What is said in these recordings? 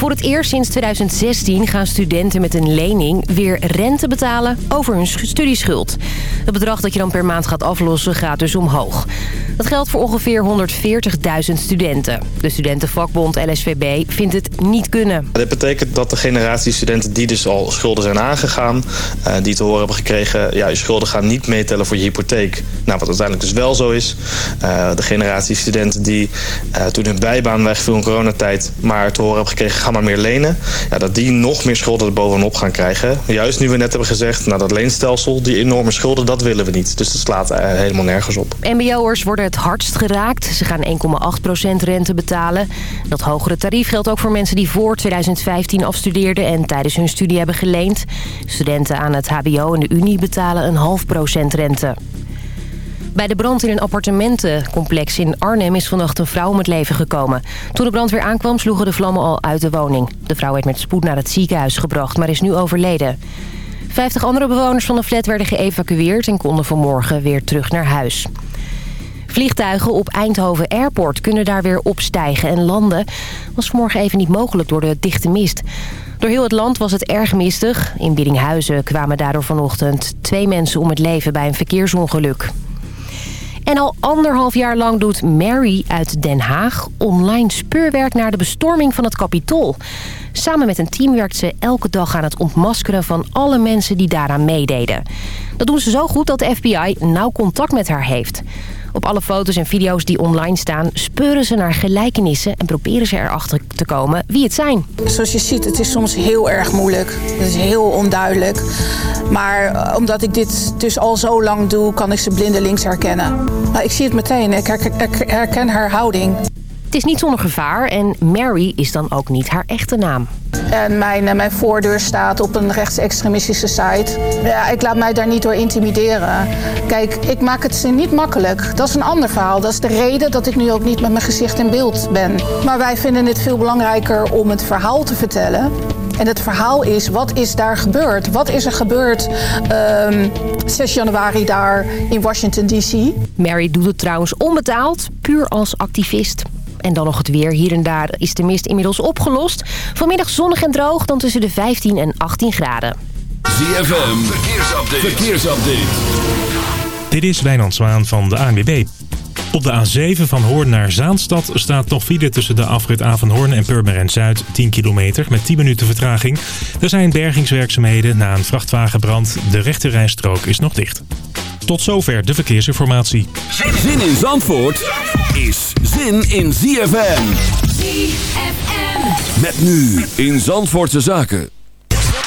Voor het eerst sinds 2016 gaan studenten met een lening weer rente betalen over hun studieschuld. Het bedrag dat je dan per maand gaat aflossen gaat dus omhoog. Dat geldt voor ongeveer 140.000 studenten. De studentenvakbond LSVB vindt het niet kunnen. Dit betekent dat de generatie studenten die dus al schulden zijn aangegaan... Uh, die te horen hebben gekregen, ja, je schulden gaan niet meetellen voor je hypotheek. Nou, wat uiteindelijk dus wel zo is. Uh, de generatie studenten die uh, toen hun bijbaan wegviel in coronatijd... maar te horen hebben gekregen, maar meer lenen. Ja, dat die nog meer schulden er bovenop gaan krijgen. Juist nu we net hebben gezegd, nou dat leenstelsel, die enorme schulden, dat willen we niet. Dus dat slaat helemaal nergens op. MBO'ers worden het hardst geraakt. Ze gaan 1,8% rente betalen. Dat hogere tarief geldt ook voor mensen die voor 2015 afstudeerden... en tijdens hun studie hebben geleend. Studenten aan het hbo en de unie betalen een half procent rente. Bij de brand in een appartementencomplex in Arnhem is vannacht een vrouw om het leven gekomen. Toen de brandweer aankwam sloegen de vlammen al uit de woning. De vrouw werd met spoed naar het ziekenhuis gebracht, maar is nu overleden. Vijftig andere bewoners van de flat werden geëvacueerd en konden vanmorgen weer terug naar huis. Vliegtuigen op Eindhoven Airport kunnen daar weer opstijgen en landen. was vanmorgen even niet mogelijk door de dichte mist. Door heel het land was het erg mistig. In Biddinghuizen kwamen daardoor vanochtend twee mensen om het leven bij een verkeersongeluk. En al anderhalf jaar lang doet Mary uit Den Haag online speurwerk naar de bestorming van het Capitool. Samen met een team werkt ze elke dag aan het ontmaskeren van alle mensen die daaraan meededen. Dat doen ze zo goed dat de FBI nauw contact met haar heeft. Op alle foto's en video's die online staan speuren ze naar gelijkenissen... en proberen ze erachter te komen wie het zijn. Zoals je ziet, het is soms heel erg moeilijk. Het is heel onduidelijk. Maar eh, omdat ik dit dus al zo lang doe, kan ik ze blindelings herkennen. Nou, ik zie het meteen, ik herken haar houding. Het is niet zonder gevaar en Mary is dan ook niet haar echte naam. En mijn, eh, mijn voordeur staat op een rechtsextremistische site. Ja, ik laat mij daar niet door intimideren. Kijk, ik maak het ze niet makkelijk. Dat is een ander verhaal. Dat is de reden dat ik nu ook niet met mijn gezicht in beeld ben. Maar wij vinden het veel belangrijker om het verhaal te vertellen. En het verhaal is, wat is daar gebeurd? Wat is er gebeurd um, 6 januari daar in Washington D.C.? Mary doet het trouwens onbetaald, puur als activist. En dan nog het weer. Hier en daar is de mist inmiddels opgelost. Vanmiddag zonnig en droog, dan tussen de 15 en 18 graden. ZFM, verkeersupdate. verkeersupdate. Dit is Wijnand Zwaan van de ANWB. Op de A7 van Hoorn naar Zaanstad staat nog file tussen de afrit Avanhoorn en Purmerend Zuid 10 kilometer met 10 minuten vertraging. Er zijn bergingswerkzaamheden na een vrachtwagenbrand. De rechterrijstrook is nog dicht. Tot zover de verkeersinformatie. Zin in Zandvoort is zin in ZFM. ZFM. Met nu in Zandvoortse Zaken.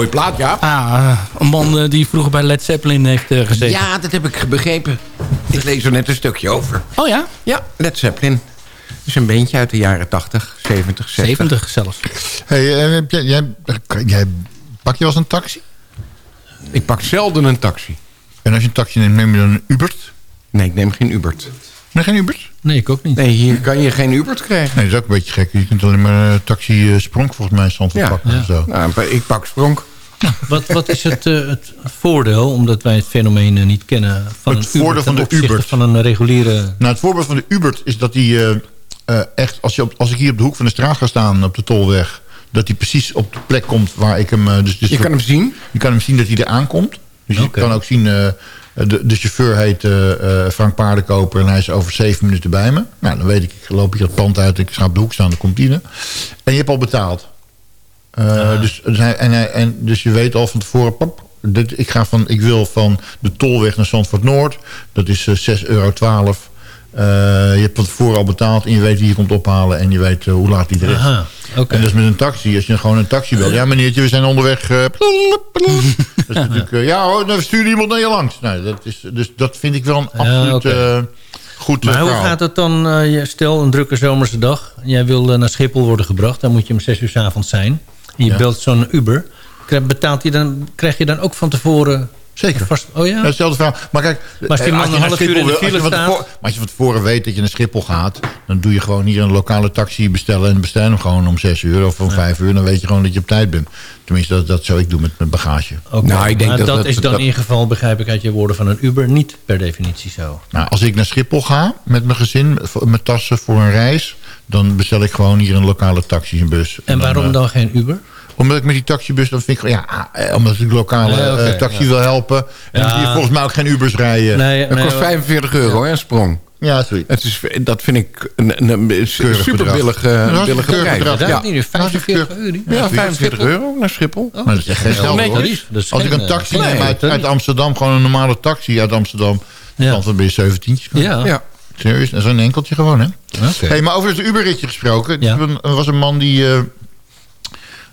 Mooie plaat, ja. Ah, eh, een man eh, die vroeger bij Led Zeppelin heeft eh, gezeten. Ja, dat heb ik begrepen. Ik lees er net een stukje over. Oh ja? Ja, Led Zeppelin. Dat is een beentje uit de jaren 80, 70, 60. 70 zelfs. Hey, heb jij, jij, jij, pak je wel eens een taxi? Ik pak zelden een taxi. En als je een taxi neemt, neem je dan een Ubert? Nee, ik neem geen Ubert. Nee, geen Ubert? Nee, ik ook niet. Nee, hier kan je geen Ubert krijgen. Nee, dat is ook een beetje gek. Je kunt alleen maar eh, taxi uh, Spronk volgens mij stand Ja. pakken of zo. Nou, ik pak Spronk. Wat, wat is het, eh, het voordeel, omdat wij het fenomeen eh, niet kennen... van Het een Uber voordeel van de Ubert. van een reguliere... Nou, het voorbeeld van de Ubert is dat die eh, eh, echt... Als, je op, als ik hier op de hoek van de straat ga staan op de Tolweg... dat hij precies op de plek komt waar ik hem... eh, dus, dus Je kan hem zien. Je kan hem zien dat hij er aankomt. Dus je kan ook zien... eh, de, de chauffeur heet eh, eh, Frank Paardenkoper... en hij is over zeven minuten bij me. Nou, dan weet ik, ik loop hier het pand uit... ik ga op de hoek staan, dan komt hij. En je hebt al betaald. Eh, dus, dus, hij- en, hij- en, dus je weet al van tevoren... Dit, ik, ga van, ik wil van de Tolweg naar Zandvoort Noord. Dat is eh 6,12 euro. Eh, je hebt van tevoren al betaald... en je weet wie je komt ophalen... en je weet eh, hoe laat hij er is. Aha. En dat is met een taxi. Als je gewoon een taxi belt. Ja, meneertje, we zijn onderweg. eh, dat is natuurlijk... ja hoor, dan stuur iemand naar je langs. Nou, dat is, dus dat vind ik wel een absoluut eh, goed Maar hoe gaat het dan? stel een drukke zomerse dag. Jij wil naar Schiphol worden gebracht. Dan moet je om 6 uur s avonds zijn. En je Ja. belt zo'n Uber. Krijg- Betaalt hij dan, krijg je dan ook van tevoren... Zeker. Vast, oh ja? Ja, hetzelfde verhaal. Maar kijk, als eh, man je een half uur in de file staat- Maar als je van tevoren weet dat je naar Schiphol gaat... dan doe je gewoon hier een lokale taxi bestellen... en bestel hem gewoon om 6 uur of om 5 uur. Dan weet je gewoon dat je op tijd bent. Tenminste, dat, dat zou ik doen met mijn bagage. Nou, ik denk maar dat dat, dat- is dan dat- in ieder geval, begrijp ik uit je woorden van een Uber, niet per definitie zo. Nou, als ik naar Schiphol ga met mijn gezin, met tassen voor een reis... dan bestel ik gewoon hier een lokale taxi, een bus. En waarom eh, dan geen Uber? Omdat ik met die taxibus, dan vind ik gewoon, ja, eh, omdat ik de lokale eh, taxi ja. wil helpen. En Ja. die volgens mij ook geen Ubers rijden. Nee, Dat nee, kost 45 euro, hè, een sprong. Ja, sorry. Het is, dat vind ik een, een, een super bedrag. billige, Ja, dat is billige een keurig prijs. bedrag. dat Ja, is niet nu 45 euro. ja, 45 euro naar Schiphol. Maar dat is echt geen geld, hoor. Als ik een eh, taxi nee, neem uit, Amsterdam, gewoon een normale taxi uit Amsterdam... Ja. dan ben je 17. Ja, Ja. Serieus, dat is een enkeltje gewoon, hè? oké. Hey, maar over het Uberritje gesproken. Ja. Er was een man die, eh,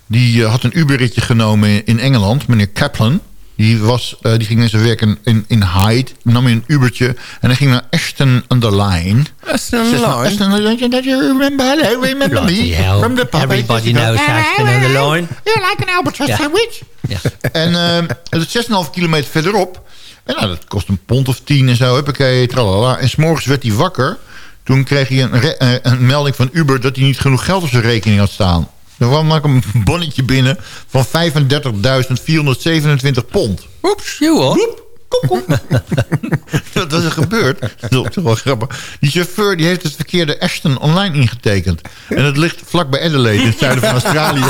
die eh, had een Uberritje genomen in- Engeland, meneer Kaplan. Die, was, eh, die ging in zijn werk in, in, in Hyde, nam een Ubertje en hij ging naar Ashton on the Line. Ashton van, Ashton, don't you- don't you remember, hello, remember me? hell. From the pub. Everybody knows Ashton on the Line. Yeah, like an Albatross Ja. sandwich. Ja. En het is 6,5 kilometer verderop. En nou, dat kost een pond of tien en zo. Huppakee, tralala. En s'morgens werd hij wakker. Toen kreeg hij een, eh, een melding van Uber... dat hij niet genoeg geld op zijn rekening had staan. Er kwam ook een bonnetje binnen van 35.427 pond. Oeps. Joh. Wat was er gebeurd? Dat is toch wel grappig. Die chauffeur die heeft het verkeerde Ashton online ingetekend. En het ligt vlakbij Adelaide in het zuiden van Australië.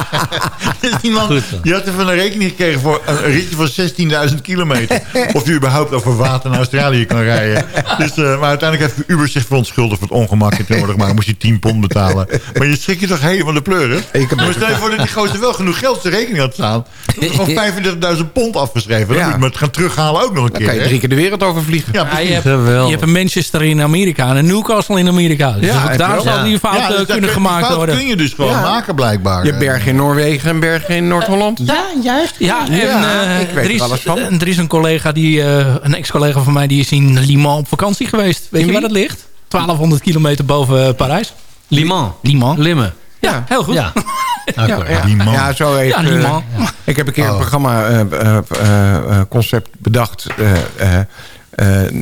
dus die man Goed zo. die had er van een rekening gekregen voor een ritje van 16.000 kilometer. Of hij überhaupt over water naar Australië kan rijden. Dus, eh, maar uiteindelijk heeft Uber zich verontschuldigd voor het ongemak. En tegenwoordig maar moest hij 10 pond betalen. Maar je schrik je toch helemaal de pleuren? Ik heb maar stel je voor dat die gozer wel genoeg geld op zijn rekening had staan. Gewoon 35.000 pond afgeschreven. Dan Ja. moet je het gaan terughalen ook nog een Dan keer. kan je drie keer de wereld over vliegen. Ja, Ja, precies. je, hebt. Je hebt een Manchester in Amerika en een Newcastle in Amerika. Dus Ja, daar zal die fout Ja, eh, dus kunnen kun- gemaakt fout worden. kun je dus gewoon Ja. maken blijkbaar. Je hebt bergen in Noorwegen en bergen in Noord-Holland. Ja, juist. Ja, en Ja, eh, ik weet er, er is, alles van. en er is een collega, die, eh, een ex-collega van mij, die is in Liman op vakantie geweest. Weet je waar dat ligt? 1200 kilometer boven Parijs. Liman. Liman. Limmen. Ja, heel goed. Ja. Ja, Akkoord. ja, Die man. ja, zo heeft... Ja, die eh, man. Ik heb een keer Oh. een programma eh, eh, concept bedacht. eh, eh, eh,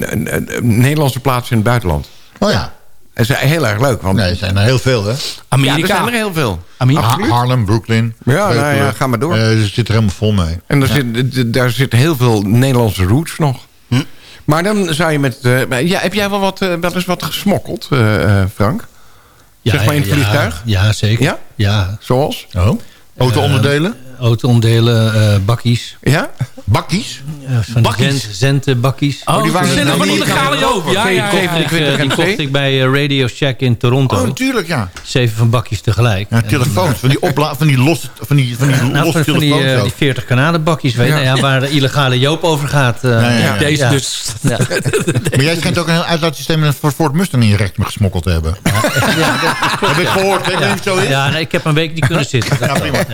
Nederlandse plaatsen in het buitenland. Oh ja. Dat is heel erg leuk. Want, Nee, er zijn er heel veel, hè? ja, Amerika. er zijn er heel veel. Amerika. Ha- Harlem, Brooklyn. Ja, nou ja, ga maar door. Eh, ze zit er helemaal vol mee. En er zit, d- daar zitten heel veel Nederlandse roots nog. Hm? Maar dan zou je met... eh, ja, heb jij wel, wat, wel eens wat gesmokkeld, eh, eh? Zeg maar in het ja, vliegtuig? Ja, zeker. Ja? Ja. Zoals? Oh? Auto-onderdelen? Auto-ondelen, eh, bakkies. Ja? Bakkies? van Bakkies? die Zent- Zentenbakkies. Oh, die waren van die legale Joop. Ja, ja, ja. Die, kocht ik, eh, die kocht ik bij eh, Radio Shack in Toronto. Oh, natuurlijk, ja. Zeven van bakjes tegelijk. Ja, telefoons, van die, opla van die losse, van die, van die Nou, van, die, telefoons. ook. die 40 Kanadenbakjes, weet je, Ja. ja. waar de illegale Joop over gaat. eh, ja, ja. Deze ja. dus. Ja. Maar jij schijnt ook een heel uitlaatsysteem voor Ford Mustang in je recht gesmokkeld te hebben. Heb ik gehoord, niet of zo is? Ja, nee, ik heb een week niet kunnen zitten. Dat wel, ja.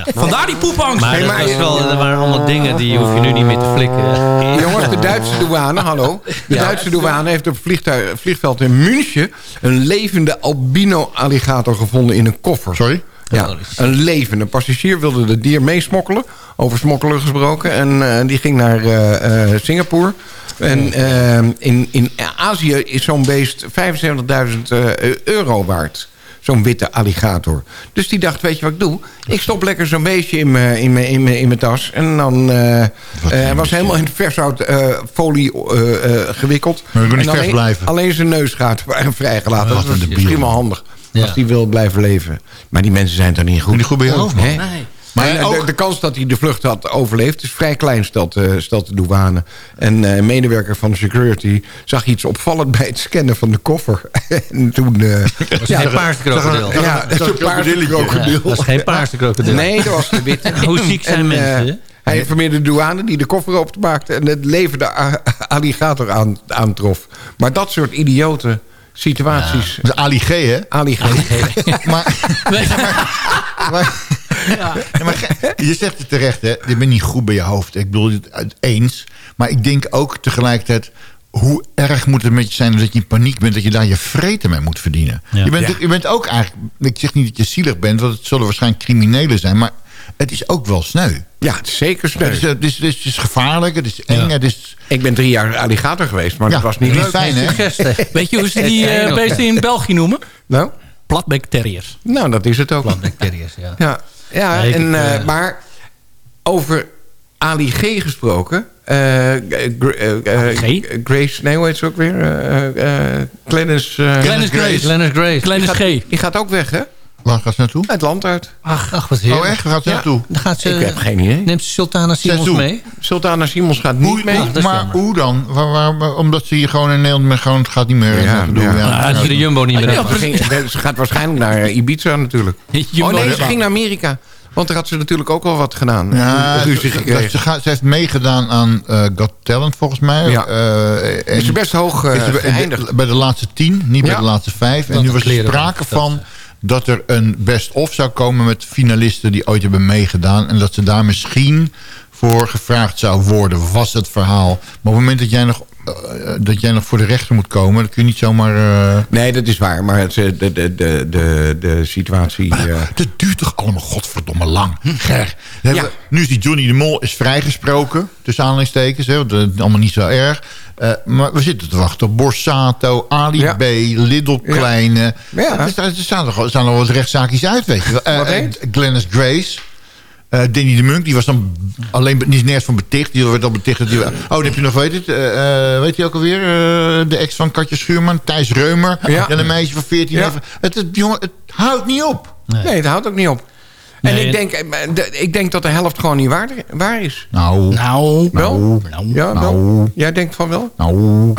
Maar, dat maar- was wel, er waren allemaal dingen die hoef je nu niet meer te flikken. Jongens, de Duitse douane, hallo. De Duitse douane heeft op het vliegveld in München... een levende albino-alligator gevonden in een koffer. Sorry? Ja, een levende passagier wilde het dier meesmokkelen. Over smokkelen gesproken. En eh, die ging naar eh, eh, Singapore. En eh, in, in Azië is zo'n beest 75.000 eh, euro waard. Zo'n witte alligator. Dus die dacht, weet je wat ik doe? Ik stop lekker zo'n beestje in mijn in mijn- in mijn- in mijn tas. En dan eh, eh, hij was helemaal in vershout eh folie eh, eh, gewikkeld. Maar we kunnen vers alleen, blijven. Alleen zijn neusgaten waren vrijgelaten. Dat debiel. prima handig. Ja. Als die wil blijven leven. Maar die mensen zijn toch niet goed? Niet goed bij je hoofd, man. Hè? Nee. Maar ook- de, de kans dat hij de vlucht had overleefd is vrij klein, stelt, eh, stelt de douane. En eh, een medewerker van de security zag iets opvallend bij het scannen van de koffer. en toen... eh, Dat is geen paarse krokodil. ja, dat is een paarse krokodil. Dat is geen paarse krokodil. Nee, dat was de witte. Hoe ziek zijn En, mensen, hij informeerde de douane die de koffer openmaakte... en het levende alligator aan, aantrof. Maar dat soort idiote situaties... Dat is Ali G, hè? Alligator. Maar, maar, ja, maar je zegt het terecht, hè? Je bent niet goed bij je hoofd. Ik bedoel het eens. Maar ik denk ook tegelijkertijd... hoe erg moet het met je zijn dat je in paniek bent... dat je daar je vreten mee moet verdienen. Ja. Je, bent, Ja. je bent ook eigenlijk... Ik zeg niet dat je zielig bent... want het zullen waarschijnlijk criminelen zijn... maar het is ook wel sneu. Ja, het is zeker sneu. Het is, het, is, het is gevaarlijk, het is eng, Ja. het is... Ik ben drie jaar alligator geweest, maar Ja, dat was niet niet leuk. fijn, hè? Weet je hoe ze die eh, beesten in België noemen? Nou, Platbek terriers. nou, dat is het ook. Plantbacteriën, ja. Ja, ja Nee, en, ik, eh, eh, maar over Ali G gesproken. eh, Grace, nee, hoe heet ze ook weer? Eh, Glennis, Glennis Grace. Glennis Grace. Kleine G. die gaat ook weg, hè? Waar gaat ze naartoe? Het land uit. Ach, ach wat heerlijk. Oh echt, waar gaat ze Ja. naartoe? Dan gaat ze, Ik heb geen idee. Neemt ze Sultana Simons mee? Sultana Simons gaat niet Hoe, mee. maar jammer. hoe dan? Waar, waar- waar- omdat ze hier gewoon in Nederland gewoon, het gaat niet meer Ja, doen. ja. Je de Jumbo niet meer. Ze, ging- ze gaat waarschijnlijk naar Ibiza natuurlijk. Oh nee, ze ging naar Amerika. Want daar had ze natuurlijk ook wel wat gedaan. Ja, ze, ze, gaat- ze heeft meegedaan aan eh, Got Talent volgens mij. Ja. Eh, en Is ze best hoog eh, is ze bij, geëindigd. bij de laatste tien, niet bij de laatste vijf. En nu was er sprake van dat er een best-of zou komen met finalisten die ooit hebben meegedaan. En dat ze daar misschien voor gevraagd zou worden, was het verhaal. Maar op het moment dat jij nog, eh, dat jij nog voor de rechter moet komen, dan kun je niet zomaar... eh, Nee, dat is waar. Maar het, eh, de, de, de, de, de situatie... eh, Dat duurt toch allemaal godverdomme lang. Ger. We hebben- Ja. Nu is die Johnny de Mol is vrijgesproken. Tussen aanhalingstekens. Hè, dat is allemaal niet zo erg. Maar we zitten te wachten op Borsato, Ali Ja. B, Lidl Kleine. Ja. Er, staan- er staan er staan nog wat rechtszaakjes uit, weet je wel. Glennis Grace. Eh Danny de Munk, die was dan alleen niet nergens van beticht. Die werd al beticht. dat die- oh, dan heb je nog, weet het, eh, eh, weet je ook alweer? eh, de ex van Katja Schuurman, Thijs Reumer. Ja. En een meisje van 14. Ja. even- Het, het, jongen, het houdt niet op. Nee, het houdt ook niet op. En Nee, ik, en- denk, de- ik denk dat de helft gewoon niet waar, waar is. Nou, Nou, Wel? nou, Ja, Nou. wel. Jij denkt van wel? nou,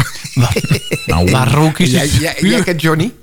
nou, maar ook is Jij, het jij, jij kent Johnny?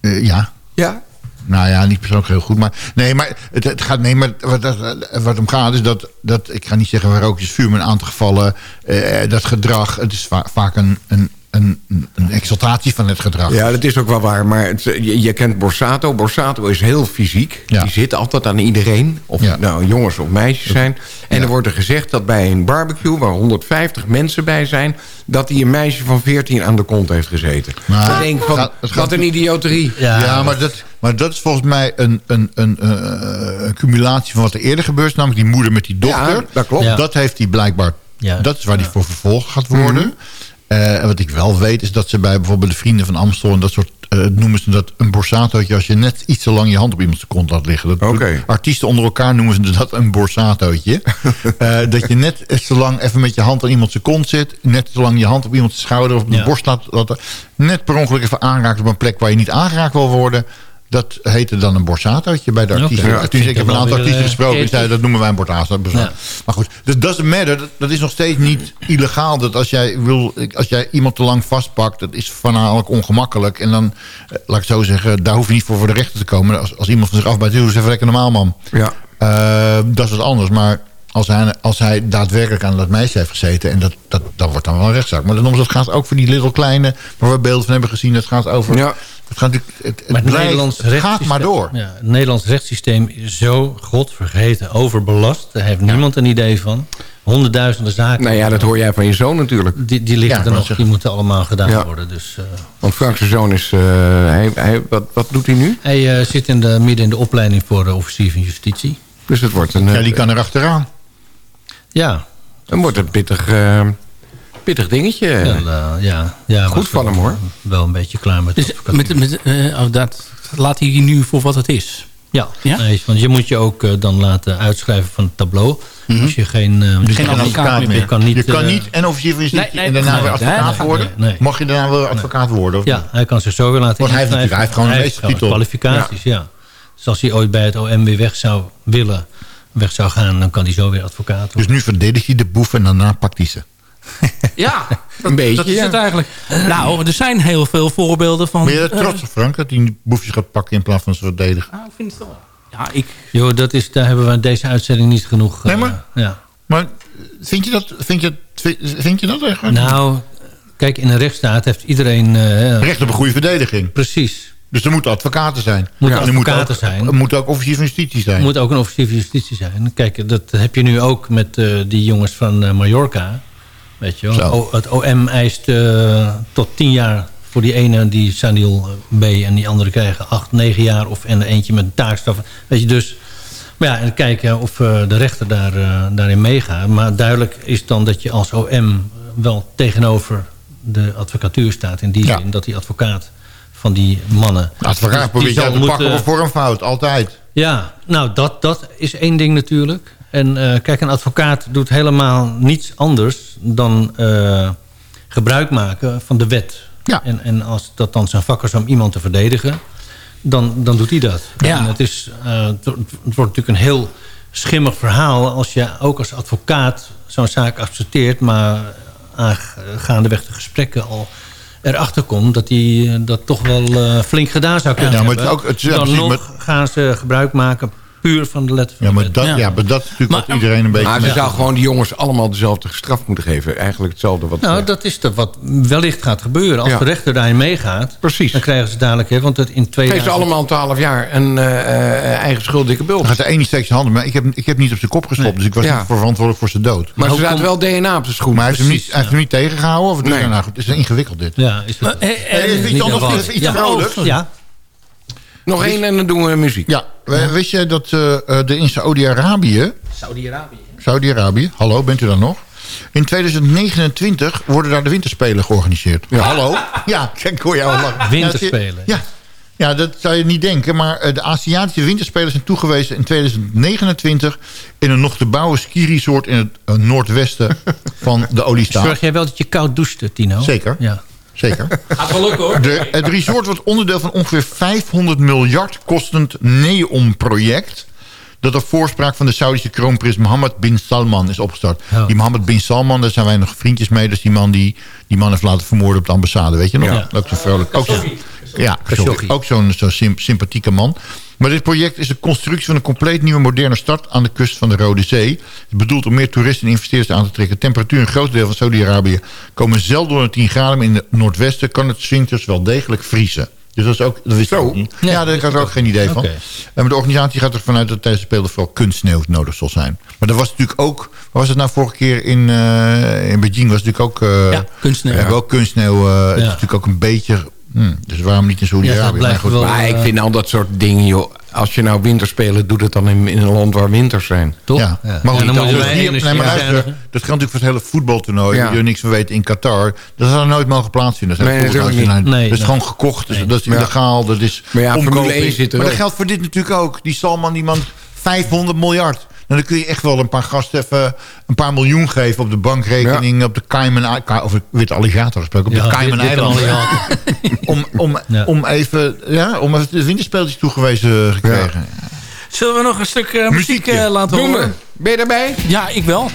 eh, ja. Ja? Nou ja, niet persoonlijk heel goed. Maar nee, maar het, het gaat. Nee, maar wat, wat, om gaat is dat, dat. Ik ga niet zeggen waar rookjes vuurmen aan te gevallen. eh, dat gedrag. Het is va- vaak een, een, een, een exaltatie van het gedrag. Ja, dat is ook wel waar. Maar het, je, je kent Borsato. Borsato is heel fysiek. Ja. Die zit altijd aan iedereen. Of Ja. nou jongens of meisjes zijn. En er wordt er gezegd dat bij een barbecue... waar 150 mensen bij zijn... dat hij een meisje van 14 aan de kont heeft gezeten. Maar ik denk van, gaat- wat een idioterie. Ja, Ja, maar, dat, maar dat is volgens mij een, een, een, eh, een cumulatie van wat er eerder gebeurt. Namelijk die moeder met die dochter. Ja, dat klopt. Ja. Dat heeft hij blijkbaar. Ja. Dat is waar hij voor vervolgd gaat worden. Mhm. En wat ik wel weet is dat ze bij bijvoorbeeld de vrienden van Amstel... en dat soort, eh, noemen ze dat een borsatootje... als je net iets te lang je hand op iemands kont laat liggen. Dat Oké. Artiesten onder elkaar noemen ze dat een borsatootje. Eh, dat je net te lang even met je hand aan iemands kont zit... net te lang je hand op iemands schouder of op de Ja. borst laat, laat... net per ongeluk even aanraakt op een plek waar je niet aangeraakt wil worden... Dat heette dan een borsatootje bij de artiesten. Ja, Toen ik heb een aantal artiesten eh, gesproken. Die creatief. zeiden, dat noemen wij een borsato. Ja. Maar goed, dat doesn't matter. Dat, dat is nog steeds niet illegaal. Dat als jij, wil, als jij iemand te lang vastpakt... dat is voornamelijk ongemakkelijk. En dan, eh, laat ik zo zeggen... daar hoef je niet voor voor de rechter te komen. Als, als iemand van zich afbijt, doe eens even lekker normaal, man. Ja. Eh, dat is wat anders. Maar als hij, als hij daadwerkelijk aan dat meisje heeft gezeten... en dat, dat, dat wordt dan wel een rechtszaak. Maar dan, dat gaat ook voor die little kleine... waar we beelden van hebben gezien. Dat gaat over... Ja. Het, gaat het, het Maar het blijft- Nederlands het gaat rechtssysteem- maar door. Ja, het Nederlands rechtssysteem is zo godvergeten overbelast. Daar heeft niemand een idee van. Honderdduizenden zaken. Nou ja, dat hoor jij van je zoon natuurlijk. Die, die liggen Ja, er nog. Die moeten allemaal gedaan Ja. worden. Dus, eh, Want Frank zijn zoon is... eh, hij, hij, wat, wat doet hij nu? hij eh, zit in de, midden in de opleiding voor de officier van justitie. Dus het wordt een, Ja, die kan er achteraan. Ja, een, wordt een pittig, eh, pittig dingetje. wel, ja, ja Goed van hem, hoor. Wel een beetje klaar met Dus met, met, eh, oh, dat laat hij nu voor wat het is. Ja, Ja? Nee, want je moet je ook eh, dan laten uitschrijven van het tableau. Als je geen... Dus geen advocaat meer. Je kan niet, je kan niet en officier van justitie Nee, nee, en daarna nee, weer advocaat nee, worden. nee, nee. Mag je daarna weer advocaat worden? Of niet? Ja, hij kan zich zo weer laten Want hij heeft hij heeft gewoon een meestertitel. kwalificaties, ja. Dus als hij ooit bij het OM weer weg zou willen, weg zou gaan... dan kan hij zo weer advocaat Dus worden. nu verdedigt hij de boef en daarna pakt hij ze. Ja, Een beetje, dat is ja. het eigenlijk. Nou, er zijn heel veel voorbeelden van... Ben je eh, trots op, Frank, dat hij die boefjes gaat pakken in plaats van ze verdedigen? nou, ik vind het wel. Ja, ik... Jo, dat is, daar hebben we deze uitzending niet genoeg... Nee, eh, maar- ja. Maar vind je dat, vind je, vind je dat eigenlijk? Nou, kijk, in een rechtsstaat heeft iedereen... eh, Recht op een goede verdediging. precies. Dus er moeten advocaten zijn. Er moet advocaten ook, zijn. Moet ook officier van justitie zijn. Er moet ook een officier van justitie zijn. Kijk, dat heb je nu ook met eh, die jongens van eh, Mallorca. Weet je wel. Zo. O- het OM eist eh, tot tien jaar voor die ene, die Sanil B. En die andere krijgen acht, negen jaar. Of en eentje met een taakstraf. Weet je, dus... Maar ja, en kijken of de rechter daar, daarin meegaat. Maar duidelijk is dan dat je als OM wel tegenover de advocatuur staat. In die Ja. zin dat die advocaat van die mannen... Advocaat je te pakken een vormfout, altijd. ja, nou dat, dat is één ding natuurlijk. En eh, kijk, een advocaat doet helemaal niets anders dan eh, gebruik maken van de wet. Ja. En, en als dat dan zijn vak is om iemand te verdedigen, dan, dan doet hij dat. Ja. En het, is, eh, het wordt het natuurlijk een heel schimmig verhaal... als je ook als advocaat zo'n zaak accepteert... maar aangaandeweg de gesprekken al erachter komt... dat hij eh, dat toch wel eh, flink gedaan zou kunnen Ja, maar het ook- het is- ja, dan precies, nog maar- gaan ze gebruik maken puur van de letter van Ja, de maar wet. dat, ja. Ja. maar dat is natuurlijk Maar- wat iedereen een beetje... Maar ze zou gewoon die jongens allemaal dezelfde straf moeten geven. Eigenlijk hetzelfde wat... Nou, dat is dat wat wellicht gaat gebeuren. Als Ja. de rechter daarin meegaat, Precies. dan krijgen ze dadelijk... Hè, want het in Geef 2000... ze allemaal 12 jaar en eh, eh, eigen schuld, dikke bult. Dan gaat de een niet steeds zijn handen, maar ik heb, ik heb niet op zijn kop gestopt. Dus ik was Ja. niet verantwoordelijk voor zijn dood. Maar ze hoe zaten wel DNA op zijn schoen. Maar hij heeft hem niet, hij heeft hem niet tegengehouden? Of het Nee. nou goed, het is ingewikkeld dit. Ja, is het... Eh, eh, Hey, iets niet anders, een iets, iets ja. vrolijks. Ja, Nog één en dan doen we muziek. Ja, wist jij dat eh, eh, er in Saudi-Arabië... Saudi-Arabië. Saudi-Arabië, hallo, bent u daar nog? In 2029 worden daar de winterspelen georganiseerd. Hallo? Ja, ik hoor jou al lachen. Winterspelen. Ja, ja, dat zou je niet denken. Maar eh, de Aziatische winterspelen zijn toegewezen in 2029... in een nog te bouwen ski-resort in het eh, noordwesten van de oliestaat. Zorg jij wel dat je koud doucht, Tino? Zeker. Ja. Zeker. Gaat wel lukken hoor. De, het resort wordt onderdeel van ongeveer 500 miljard kostend NEOM-project... dat op voorspraak van de Saudische kroonprins Mohammed bin Salman is opgestart. Oh. Die Mohammed bin Salman, daar zijn wij nog vriendjes mee. Dat is die man die die man heeft laten vermoorden op de ambassade. Weet je nog? Ja. Ook zo vrolijk. Ook zo, ja, Khashoggi. ook zo'n zo symp- sympathieke man. Maar dit project is de constructie van een compleet nieuwe moderne stad... aan de kust van de Rode Zee. Het is bedoeld om meer toeristen en investeerders aan te trekken. Temperatuur in een groot deel van Saudi-Arabië komen zelden onder 10 graden. Maar in het noordwesten kan het winters wel degelijk vriezen. Dus dat is ook... Dat wist ik ook niet. Ja, daar had ik ook geen idee van. En de organisatie gaat ervan uit dat tijdens de Spelen vooral kunstsneeuw nodig zal zijn. Maar dat was natuurlijk ook... Was het nou vorige keer in, eh, in Beijing? Was natuurlijk ook... eh, Ja, kunstsneeuw. Ook kunstsneeuw. eh, Het is Ja. natuurlijk ook een beetje... hm, dus waarom niet in Ja, dat Saudi-Arabië? blijft Maar goed, wel- Maar ik vind al dat soort dingen, joh. Als je nou winterspelen, doet het dan in, in een land waar winters zijn. Toch? Ja. Ja. Maar goed, dan dat, hier, nee, energie maar luister, dat geldt natuurlijk voor het hele voetbaltoernooi. Ja. Ja. Die er niks van weten in Qatar. Dat zou nooit mogen plaatsvinden. Dat, Nee, niet. Nee, dat is nee. gewoon gekocht. Dus Dat is illegaal. Dat is Maar ja, omkoping. Formule 1 zit er Maar dat geldt voor dit natuurlijk ook. Die Salman, die man, 500 miljard. Dan kun je echt wel een paar gasten even een paar miljoen geven op de bankrekening, op de Cayman, over witte alligator gesproken, op Ja, de Cayman eilanden. om, om, Ja. om even, ja, om even de winterspeeltjes toegewezen gekregen. Zullen we nog een stuk eh, muziek eh, laten Doen we. horen? Ben je erbij? Ja, ik wel.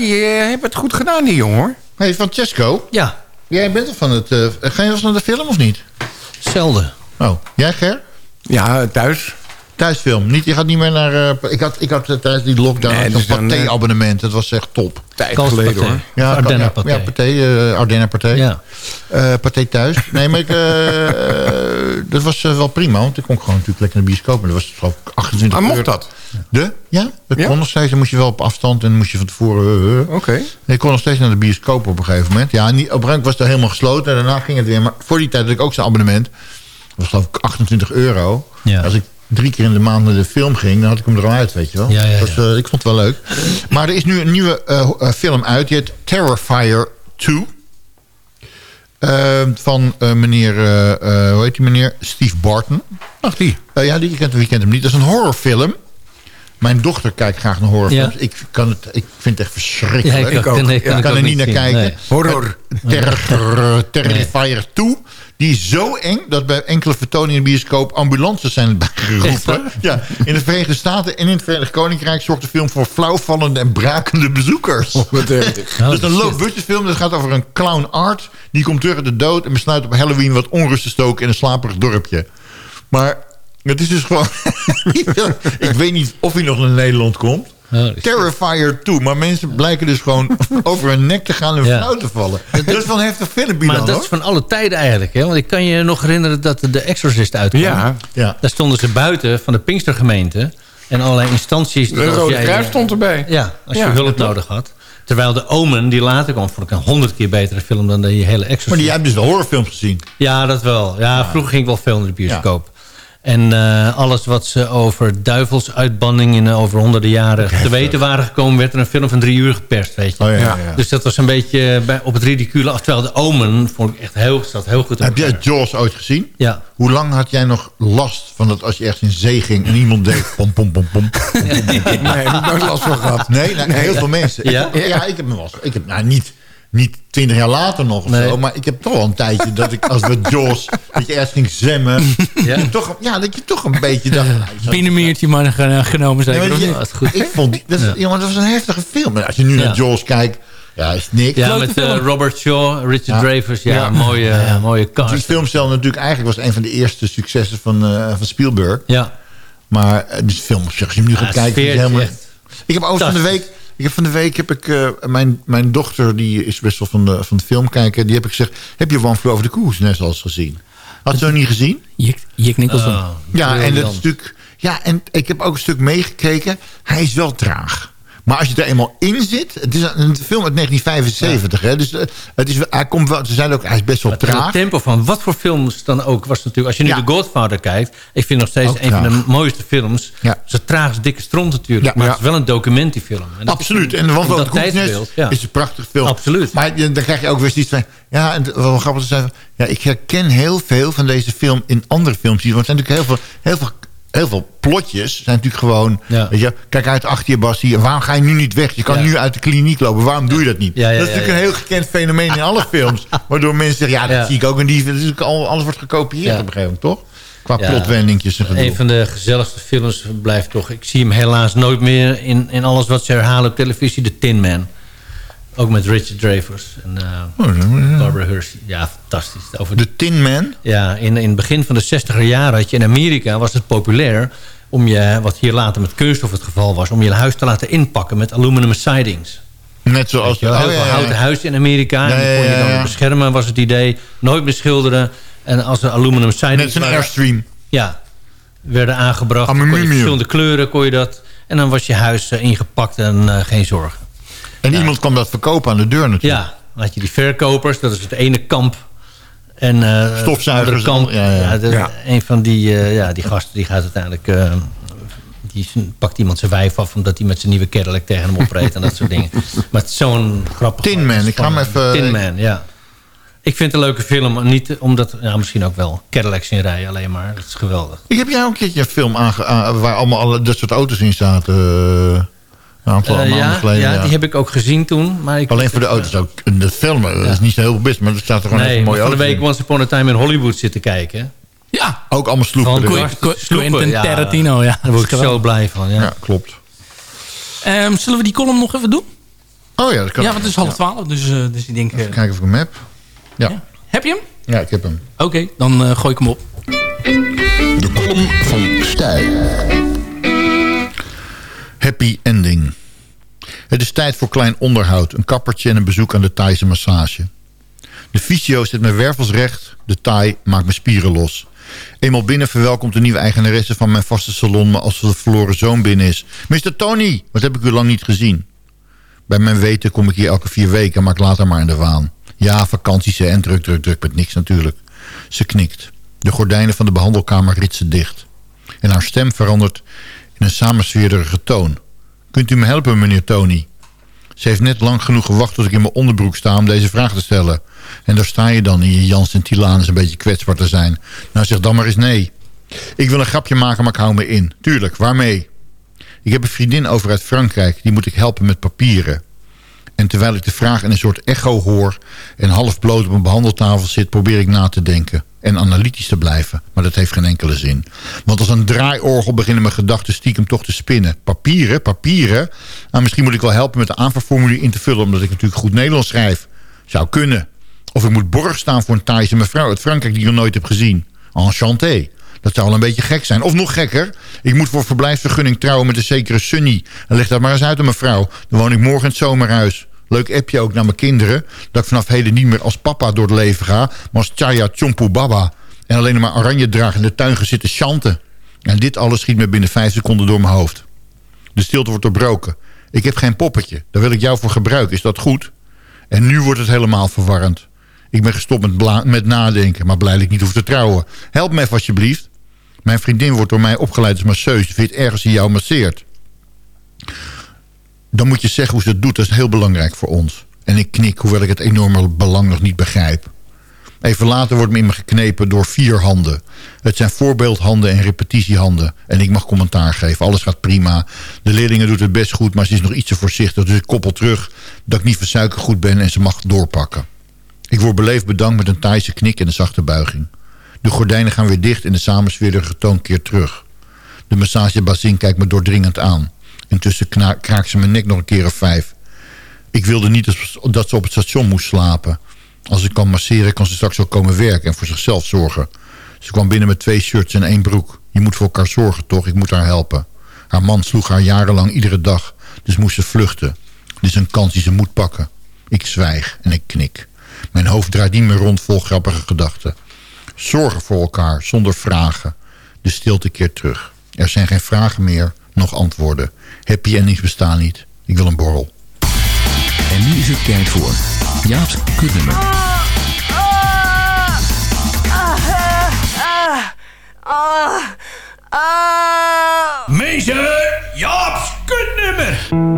Die eh, heeft het goed gedaan, die jongen. hoor. Hey, Francesco, Ja, jij bent er van het... eh, ga je wel eens naar de film of niet? zelden. Oh, jij Ger? Ja, thuis. Thuisfilm. Niet, je gaat niet meer naar... eh, ik had, ik had tijdens die lockdown Nee, een dus dan, paté-abonnement. Dat was echt top. Tijd geleden, hoor. Ja, Ardennen ja, paté. Ja, paté, eh Ardennen paté. Ja. Eh, paté thuis. Nee, maar ik, dat was wel prima. Want ik kon gewoon natuurlijk lekker naar de bioscoop. Maar dat was geloof ik 28 Maar mocht dat? De? Ja, dat Ja? kon nog steeds. Dan moest je wel op afstand en dan moest je van tevoren... eh, eh. Oké. Nee, ik kon nog steeds naar de bioscoop op een gegeven moment. Ja, niet, op een moment was het helemaal gesloten. En daarna ging het weer. Maar voor die tijd had ik ook zo'n abonnement. Dat was geloof ik 28 euro. Ja. Als ik drie keer in de maand naar de film ging... dan had ik hem er al uit, weet je wel. Ja, ja, Dat eh, ik vond het wel leuk. Maar er is nu een nieuwe film uit. Die heet Terrifier 2. Eh, van eh, meneer, hoe heet die meneer? Steve Barton. Ach, die. Eh, ja, die kent, wie kent hem niet. Dat is een horrorfilm. Mijn dochter kijkt graag naar horrorfilms. Ja. Ik, kan het, ik vind het echt verschrikkelijk. Ja, ik ook. Kan ik ik kan ook er niet naar zien, kijken. nee. Horror. Ter, Terrifier 2. Die is zo eng dat bij enkele vertoningen in de bioscoop ambulances zijn waar? Ja, in de Verenigde Staten en in het Verenigd Koninkrijk zorgt de film voor flauwvallende en brakende bezoekers. Wat erg. Dat is een low budget film. Dat gaat over een clown art. Die komt terug uit de dood en besluit op Halloween wat onrust te stoken in een slaperig dorpje. Maar het is dus gewoon... ik weet niet of hij nog naar Nederland komt. Terrifier 2. Maar mensen blijken dus gewoon over hun nek te gaan en Ja. flauw te vallen. Dat is wel een heftig filmpje Maar dan, dat hoor. is van alle tijden eigenlijk. Hè? Want ik kan je nog herinneren dat de Exorcist uitkwam. Ja. Ja. Daar stonden ze buiten van de Pinkstergemeente. En allerlei instanties. De Rode jij, Kruis eh, stond erbij. Ja, als je Ja, hulp nodig had. Terwijl de Omen, die later kwam, vond ik een honderd keer betere film dan die hele Exorcist. Maar die, jij hebt dus de horrorfilms gezien. Ja, dat wel. Ja, vroeger ging ik wel veel naar de bioscoop. En eh, alles wat ze over duivelsuitbanningen over honderden jaren te weten waren gekomen... werd er een film van drie uur geperst, weet je. Oh, ja, ja, ja. Dus dat was een beetje bij, op het ridicule af. Terwijl de Omen vond ik echt heel, zat heel goed Heb jij. Jaws ooit gezien? Ja. Hoe lang had jij nog last van dat als je ergens in zee ging... en iemand deed pom, pom, pom, pom. Nee, heb ik nooit last van gehad. Nee, nou, heel veel mensen. Ja? Ik, ja, ik heb me eens- Ik heb nou niet, niet twintig jaar later nog of Nee. zo. Maar ik heb toch wel een tijdje dat ik als we Jaws... dat je ergens ging zwemmen. Ja. Toch, ja, dat je toch een beetje dacht... nou, je zou- Binnenmeertje maar ge- genomen Nee, is goed. Ik vond die, dat, is, Ja. jongen, dat was een heftige film. En als je nu naar Jaws kijkt... Ja, is niks. Ja, met eh. Robert Shaw, Richard. Dreyfuss. Ja, mooie, mooie cast. film stelde natuurlijk eigenlijk... was een van de eerste successen van, eh, van Spielberg. Ja, Maar eh, die film, als je hem nu gaat kijken... is helemaal, ik heb ook van de week... Ik heb van de week heb ik eh, mijn, mijn dochter, die is best wel van de, van de film kijken. Die heb ik gezegd, heb je One Flew Over the Cuckoo's Nest al eens gezien? Had ze nog niet gezien? Jik, Nicholson. Oh, Ja, en dat natuurlijk... Ja, en ik heb ook een stuk meegekeken. Hij is wel traag. Maar als je er eenmaal in zit... Het is een film uit 1975, hè? Dus eh, het is, hij komt wel... Ze zeiden ook, hij is best wel Het traag. tempo van wat voor films dan ook was natuurlijk... Als je nu Ja. The Godfather kijkt... Ik vind nog steeds Ook een van de mooiste films. Ja. Zo traag als dikke stront natuurlijk. Maar het is wel een documentiefilm. En Absoluut. En van dat het is een prachtig film. Absoluut. Maar dan krijg je ook weer zoiets van... Ja, en wel grappig te zeggen... Ja, ik herken heel veel van deze film in andere films. Want er zijn natuurlijk heel veel, heel veel, heel veel plotjes. zijn natuurlijk gewoon... Ja. Weet je, kijk uit achter je, Bassie. Waarom ga je nu niet weg? Je kan Ja. nu uit de kliniek lopen. Waarom doe je dat niet? Ja, dat is natuurlijk een heel gekend fenomeen in alle films. Waardoor mensen zeggen... Ja, dat zie ik ook in die... Dat is ook al, alles wordt gekopieerd op een gegeven moment, toch? Qua plotwendingjes en gedoe. Een van de gezelligste films blijft toch... Ik zie hem helaas nooit meer in, in alles wat ze herhalen op televisie. The Tin Man. Ook met Richard Dreyfuss en eh, Barbara Hershey. Ja, fantastisch. Over De Tin Man. Ja, in, in het begin van de 60er jaren had je in Amerika was het populair om je, wat hier later met kunststof het geval was, om je huis te laten inpakken met aluminum sidings. Net zoals... Je heel oh, ja, veel ja, ja. houten huizen in Amerika. En die kon je dan beschermen, was het idee. Nooit meer schilderen. En als er aluminum sidings Net zo'n waren- Airstream. ja, werden aangebracht. Kon je verschillende kleuren kon je dat. En dan was je huis eh, ingepakt en eh, geen zorgen. En iemand kwam dat verkopen aan de deur natuurlijk. Ja, dan had je die verkopers, dat is het ene kamp. En eh Stofzuigers, het andere kamp, ja, ja. de- Ja. een van die, eh, ja, die gasten die gaat uiteindelijk... eh, die pakt iemand zijn wijf af omdat hij met zijn nieuwe Cadillac tegen hem opreed en dat soort dingen. Maar het is zo'n grappig... Tin Man, ik ga hem even- Tin Man, ja. Ik vind het een leuke film, niet omdat... Ja, misschien ook wel Cadillacs in rijden alleen maar. Dat is geweldig. Ik heb jij ook een keertje een film aange aan- waar allemaal alle, dat soort auto's in zaten. Eh, een aantal Eh, maanden ja, geleden. ja, ja. die heb ik ook gezien toen. Maar ik, Alleen voor de auto's ook. De film dat is niet zo heel best, maar er staat er gewoon Nee, even maar mooie van de auto's week in. Once Upon a Time in Hollywood zitten kijken. Ja, Ook allemaal sloepen. Van. Quentin-. Tarantino. Ja, Daar word ik zo blij van. Ja. Ja, klopt. Ehm, zullen we die column nog even doen? Oh ja, dat kan. Ja, want het is half twaalf. Dus, eh, dus ik denk... eh, Even kijken of ik hem heb. Ja, ja. Heb je hem? ja ik heb hem. Oké, dan eh, gooi ik hem op. De column van Stijl. Happy ending. Het is tijd voor klein onderhoud, een kappertje en een bezoek aan de Thaise massage. De fysio zet mijn wervels recht, de Thai maakt mijn spieren los. Eenmaal binnen verwelkomt de nieuwe eigenaresse van mijn vaste salon... me als de verloren zoon binnen is. Mr. Tony, wat heb ik u lang niet gezien? Bij mijn weten kom ik hier elke vier weken, maar ik laat haar maar in de waan. Ja, vakanties en druk, druk, druk met niks natuurlijk. Ze knikt. De gordijnen van de behandelkamer ritsen dicht. En haar stem verandert een samensweerderige toon. Kunt u me helpen, meneer Tony? Ze heeft net lang genoeg gewacht tot ik in mijn onderbroek sta om deze vraag te stellen. En daar sta je dan in je Jans en Tilanus een beetje kwetsbaar te zijn. Nou, zeg dan maar eens nee. Ik wil een grapje maken, maar ik hou me in. Tuurlijk, waarmee? Ik heb een vriendin over uit Frankrijk. Die moet ik helpen met papieren. En terwijl ik de vraag in een soort echo hoor... en half bloot op een behandeltafel zit... probeer ik na te denken en analytisch te blijven. Maar dat heeft geen enkele zin. Want als een draaiorgel beginnen mijn gedachten stiekem toch te spinnen. Papieren, papieren. Nou, misschien moet ik wel helpen met de aanvraagformulier in te vullen... omdat ik natuurlijk goed Nederlands schrijf. Zou kunnen. Of ik moet borg staan voor een Thaise mevrouw uit Frankrijk... die ik nog nooit heb gezien. Enchanté. Dat zou wel een beetje gek zijn. Of nog gekker, ik moet voor verblijfsvergunning trouwen met een zekere Sunny. En leg dat maar eens uit aan mevrouw. Dan woon ik morgen in het zomerhuis. Leuk appje ook naar mijn kinderen. Dat ik vanaf heden niet meer als papa door het leven ga. Maar als Chaya Chompu Baba. En alleen maar oranje draag in de tuin gaan zitten chanten. En dit alles schiet me binnen vijf seconden door mijn hoofd. De stilte wordt doorbroken. Ik heb geen poppetje. Daar wil ik jou voor gebruiken. Is dat goed? En nu wordt het helemaal verwarrend. Ik ben gestopt met, met nadenken, maar blij dat ik niet hoef te trouwen. Help me even alsjeblieft. Mijn vriendin wordt door mij opgeleid als masseuse. Vindt ergens die jou masseert. Dan moet je zeggen hoe ze het doet. Dat is heel belangrijk voor ons. En ik knik, hoewel ik het enorme belang nog niet begrijp. Even later wordt me in me geknepen door vier handen. Het zijn voorbeeldhanden en repetitiehanden. En ik mag commentaar geven. Alles gaat prima. De leerlingen doet het best goed, maar ze is nog iets te voorzichtig. Dus ik koppel terug dat ik niet van suikergoed ben en ze mag doorpakken. Ik word beleefd bedankt met een Thaise knik en een zachte buiging. De gordijnen gaan weer dicht en de samensweerige toon keert terug. De massagebazin kijkt me doordringend aan. Intussen kna- kraakt ze mijn nek nog een keer of vijf. Ik wilde niet dat ze op het station moest slapen. Als ik kan masseren, kan ze straks wel komen werken en voor zichzelf zorgen. Ze kwam binnen met twee shirts en één broek. Je moet voor elkaar zorgen, toch? Ik moet haar helpen. Haar man sloeg haar jarenlang iedere dag. Dus moest ze vluchten. Dit is een kans die ze moet pakken. Ik zwijg en ik knik. Mijn hoofd draait niet meer rond vol grappige gedachten. Zorgen voor elkaar, zonder vragen. De stilte keert terug. Er zijn geen vragen meer, nog antwoorden. Happy endings bestaan niet. Ik wil een borrel. En nu is het tijd voor Jaap's kutnummer. Meester Jaap's kutnummer.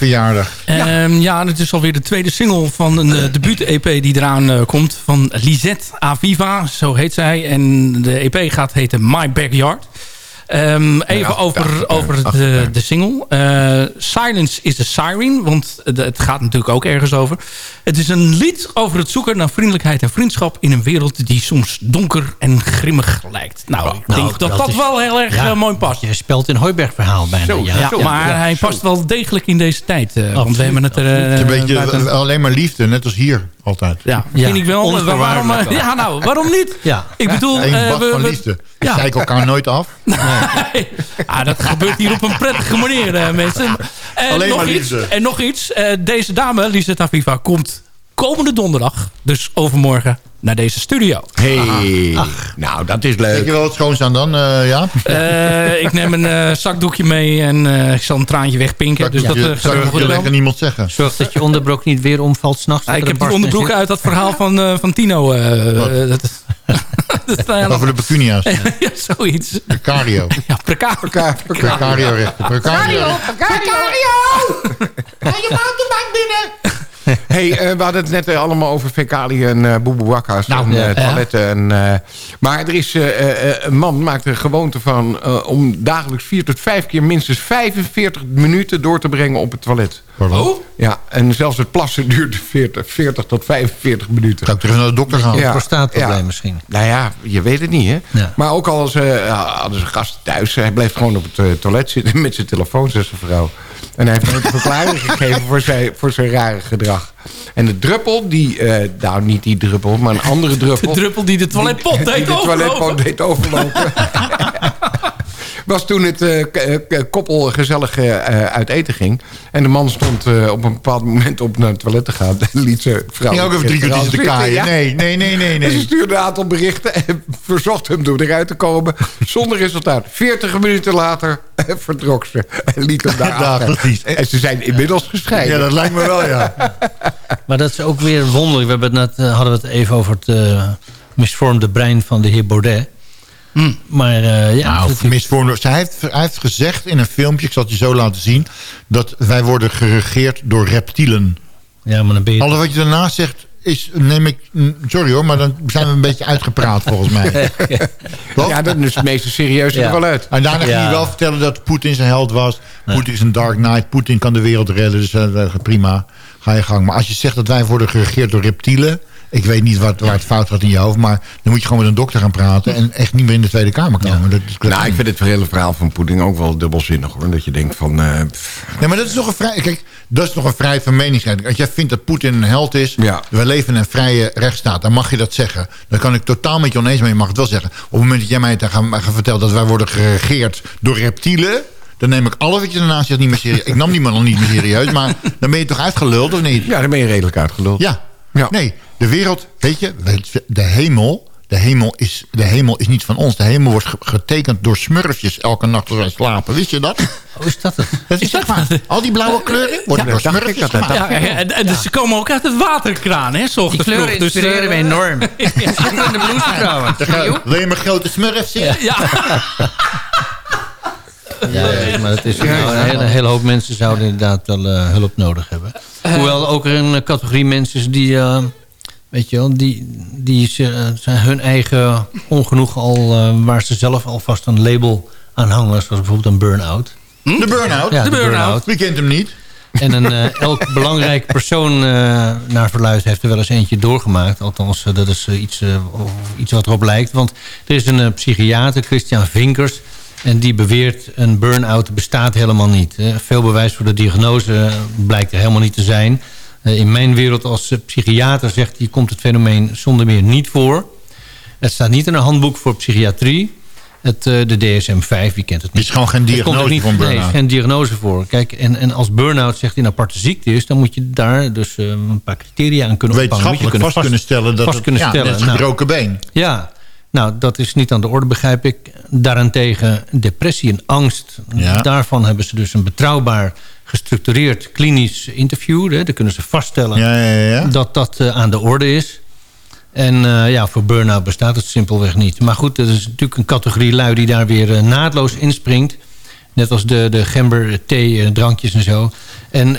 Verjaardag. Ja. ja, het is alweer de tweede single van een uh, debuut-EP die eraan uh, komt. Van Lisette Aviva, zo heet zij. En de EP gaat heten My Backyard. Um, even ja, over, over de, de single. Uh, Silence is a Siren, want het gaat natuurlijk ook ergens over. Het is een lied over het zoeken naar vriendelijkheid en vriendschap... in een wereld die soms donker en grimmig lijkt. Nou, ik nou, denk dat dat, dat is, wel heel erg uh, mooi past. Je speelt in Hooiberg verhaal bijna. Zo, ja, zo, maar hij zo. past wel degelijk in deze tijd. Uh, want we hebben het er... het is een beetje alleen maar liefde, net als hier altijd. Ja, vind ik wel. Waarom, ja, nou, waarom niet? Ja. Ik bedoel... Een bad we, van liefde. Ja. Kijken elkaar nooit af. Nee. ah, dat gebeurt hier op een prettige manier, mensen. En Alleen nog maar iets. En nog iets. Uh, deze dame, Lisette Aviva, komt komende donderdag, dus overmorgen, naar deze studio. Hey, Ach. nou dat is leuk. Heb je wel wat schoons aan dan, uh, ja? Uh, ik neem een uh, zakdoekje mee en uh, ik zal een traantje wegpinken. Dat, dus dat je, zou je lekker niemand zeggen. Zorg dat je onderbroek niet weer omvalt s'nachts. Ah, ik heb die onderbroek uit dat verhaal van, van Tino. dat Over de pecunia's. ja, zoiets. Precario. Ja, precario. Precario. Precario. Precario. Precario! Ga je mountainbike binnen! hey, uh, we hadden het net uh, allemaal over fecaliën en uh, boeboewakka's nou, en toiletten. En, maar er is een man maakt er gewoonte van om dagelijks vier tot vijf keer minstens 45 minuten door te brengen op het toilet. Oh? Ja, en zelfs het plassen duurt 40, 40 tot 45 minuten. Ga ik terug naar de dokter gaan? Ja, prostaatprobleem ja. misschien. Nou ja, je weet het niet, hè? Ja. Maar ook al hadden ze gasten thuis, hij bleef gewoon op het toilet zitten met zijn telefoon, zijn vrouw. En hij heeft nooit een verklaring gegeven voor zijn, voor zijn rare gedrag. En de druppel, die, uh, nou niet die druppel, maar een andere druppel. De druppel die de toiletpot die, deed die de toiletpot deed overlopen. was toen het uh, koppel gezellig uh, uit eten ging. En de man stond uh, op een bepaald moment op naar het toilet te gaan. En liet zijn vrouw... Ging ook even drie kwartier te kaaien. Ja. Nee, nee, nee, nee, nee. En ze stuurde een aantal berichten en verzocht hem door eruit te komen. Zonder resultaat. 40 minuten later verdrok ze. En liet hem daar ja, precies. En ze zijn inmiddels gescheiden. Ja, dat lijkt me wel, ja. maar dat is ook weer wonderlijk. We hebben het net, hadden we het even over het misvormde brein van de heer Baudet. Hm. Maar uh, ja, nou, misvormd. Hij heeft, hij heeft gezegd in een filmpje, ik zal het je zo laten zien... dat wij worden geregeerd door reptielen. Ja, maar dan ben je... Alles wat je daarnaast zegt, is, neem ik... Sorry hoor, maar dan zijn we een beetje uitgepraat volgens mij. ja, dat is het meeste serieus ja. er wel uit. En daarna ja. ging hij wel vertellen dat Poetin zijn held was. Ja. Poetin is een dark knight. Poetin kan de wereld redden, dus uh, prima. Ga je gang. Maar als je zegt dat wij worden geregeerd door reptielen... Ik weet niet wat, waar het fout gaat in je hoofd. Maar dan moet je gewoon met een dokter gaan praten. En echt niet meer in de Tweede Kamer komen. Ja. Dat, dat nou, ik vind het hele verhaal van Poetin ook wel dubbelzinnig. hoor. Dat je denkt van... Uh, nee, maar dat is nog een vrij... Kijk, dat is nog een vrij van meningsuiting. Als jij vindt dat Poetin een held is... Ja. We leven in een vrije rechtsstaat. Dan mag je dat zeggen. Dan kan ik totaal met je oneens. Maar je mag het wel zeggen. Op het moment dat jij mij gaat, gaat vertellen... dat wij worden geregeerd door reptielen... Dan neem ik alles wat je daarnaast zegt niet meer serieus. Ik nam die man al niet meer serieus. Maar dan ben je toch uitgeluld of niet? Ja, dan ben je redelijk uitgeluld. Ja. Ja. Nee, de wereld, weet je, de hemel, de hemel, is, de hemel is niet van ons. De hemel wordt getekend door smurfjes elke nacht als wij slapen. Wist je dat? Hoe is dat het? dat is zeg maar, al die blauwe kleuren worden ja, door smurfjes dat, ja, en, en dus ze komen ook uit het waterkraan, hè? Die kleuren dus, inspireren me enorm. Schitterende blouse trouwens. Wil je mijn grote smurf zien? Ja. Ja, maar het is, een, hele, hoop mensen zouden inderdaad wel uh, hulp nodig hebben. Hoewel ook er een categorie mensen is die... Uh, Weet je wel, die, die zijn hun eigen ongenoeg al... Uh, waar ze zelf alvast een label aan hangen. Zoals bijvoorbeeld een burn-out. Hm? De burn-out? Ja, de, de burn-out. burn Wie kent hem niet? En een, uh, elk belangrijk persoon naar verluid heeft er wel eens eentje doorgemaakt. Althans, dat is iets, iets wat erop lijkt. Want er is een psychiater, Christian Vinkers... En die beweert een burn-out bestaat helemaal niet. Veel bewijs voor de diagnose blijkt er helemaal niet te zijn. In mijn wereld als psychiater zegt hij... komt het fenomeen zonder meer niet voor. Het staat niet in een handboek voor psychiatrie. Het, de DSM-5, wie kent het niet. is gewoon geen diagnose niet, voor burn-out. Nee, is geen diagnose voor. Kijk, en, en als burn-out zegt aparte ziekte is... dan moet je daar dus een paar criteria aan kunnen opbouwen. Wetenschappelijk vast, kunnen stellen dat vast het, kunnen ja, stellen. net een gebroken nou, been. Ja, nou, dat is niet aan de orde, begrijp ik. Daarentegen depressie en angst. Ja. Daarvan hebben ze dus een betrouwbaar gestructureerd klinisch interview. Hè. Dan kunnen ze vaststellen Ja, ja, ja. dat dat eh, aan de orde is. En eh, ja, voor burn-out bestaat het simpelweg niet. Maar goed, dat is natuurlijk een categorie lui die daar weer eh, naadloos inspringt. Net als de, de gember, thee, drankjes en zo. En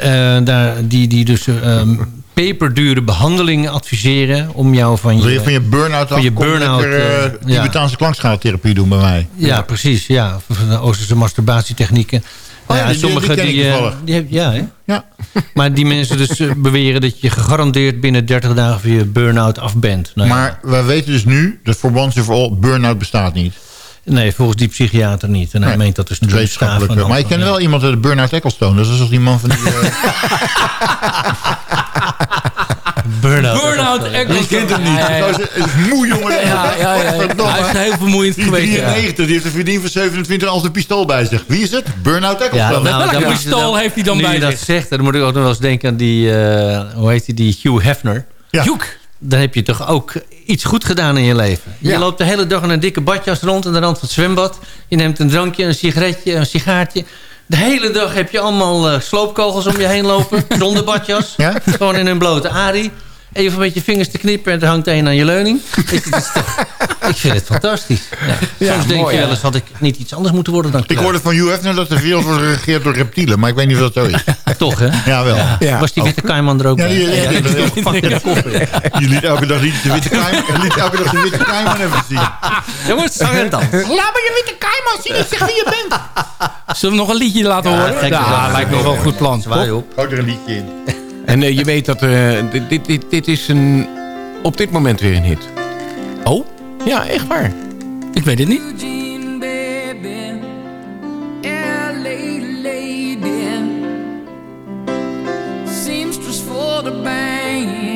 daar, die, die dus ehm, peperdure behandelingen adviseren... om jou van je, Wil van je burn-out van af? je burn-out, lekker, ja. Tibetaanse klankschaaltherapie doen bij mij. Ja, precies. Ja. Van de Oosterse masturbatietechnieken. Oh ja, Nou die- die eh, die ja, hè? Ja. Maar die mensen dus beweren dat je gegarandeerd binnen 30 dagen van je burn-out af bent. Nou ja, Maar we weten dus nu dat voor once for all burn-out bestaat niet. Nee, volgens die psychiater niet. En hij Nee, meent dat dus is wetenschappelijk. Maar ik ken wel iemand uit de Burnout Ecclestone. Dat is dus die man van die... eh, Burnout. Burnout Je kent hem niet. Ja, ja, ja. Dat is een moe jongen. Ja, ja, ja. Hij is heel vermoeiend Die geweest. ja. 93, die heeft een verdien van 27 als een pistool bij zich. Wie is het? Burnout Ja, Ecclestone. nou, Welke dan moet je pistool heeft hij dan nu bij je dat zich? zegt, dan moet ik ook nog wel eens denken aan die... eh, hoe heet die? Die Hugh Hefner. Ja. Joek. Dan heb je toch ook iets goed gedaan in je leven. Je Ja. loopt de hele dag in een dikke badjas rond... aan de rand van het zwembad. Je neemt een drankje, een sigaretje, een sigaartje. De hele dag heb je allemaal eh, sloopkogels om je heen lopen. zonder badjas. Ja? Gewoon in een blote arie. Even met je vingers te knippen en er hangt een aan je leuning. Je, dat is toch- ik vind het fantastisch. Ja. Soms denk mooi, je wel eens, had ik niet iets anders moeten worden dan Ik hoorde van Hugh Hefner dat de wereld wordt geregeerd door reptielen. Maar ik weet niet of dat zo is. Toch, hè? Ja, wel. Ja. Was die witte kaiman er ook Ja, bij? ja, die, Fucking koffer. die liet elke dag liet de witte kaiman, liet elke dag de witte kaiman even zien. Jongens, zang en dans. Zullen we nog een liedje laten horen? is Ja, dat. lijkt me wel een goed plan. Zwaai toch? op. Gooi er een liedje in. En eh, je weet dat eh, dit, dit, dit, dit is een, op dit moment weer een hit. Oh, Ja, echt waar. ik weet het niet. Seamstress for the band,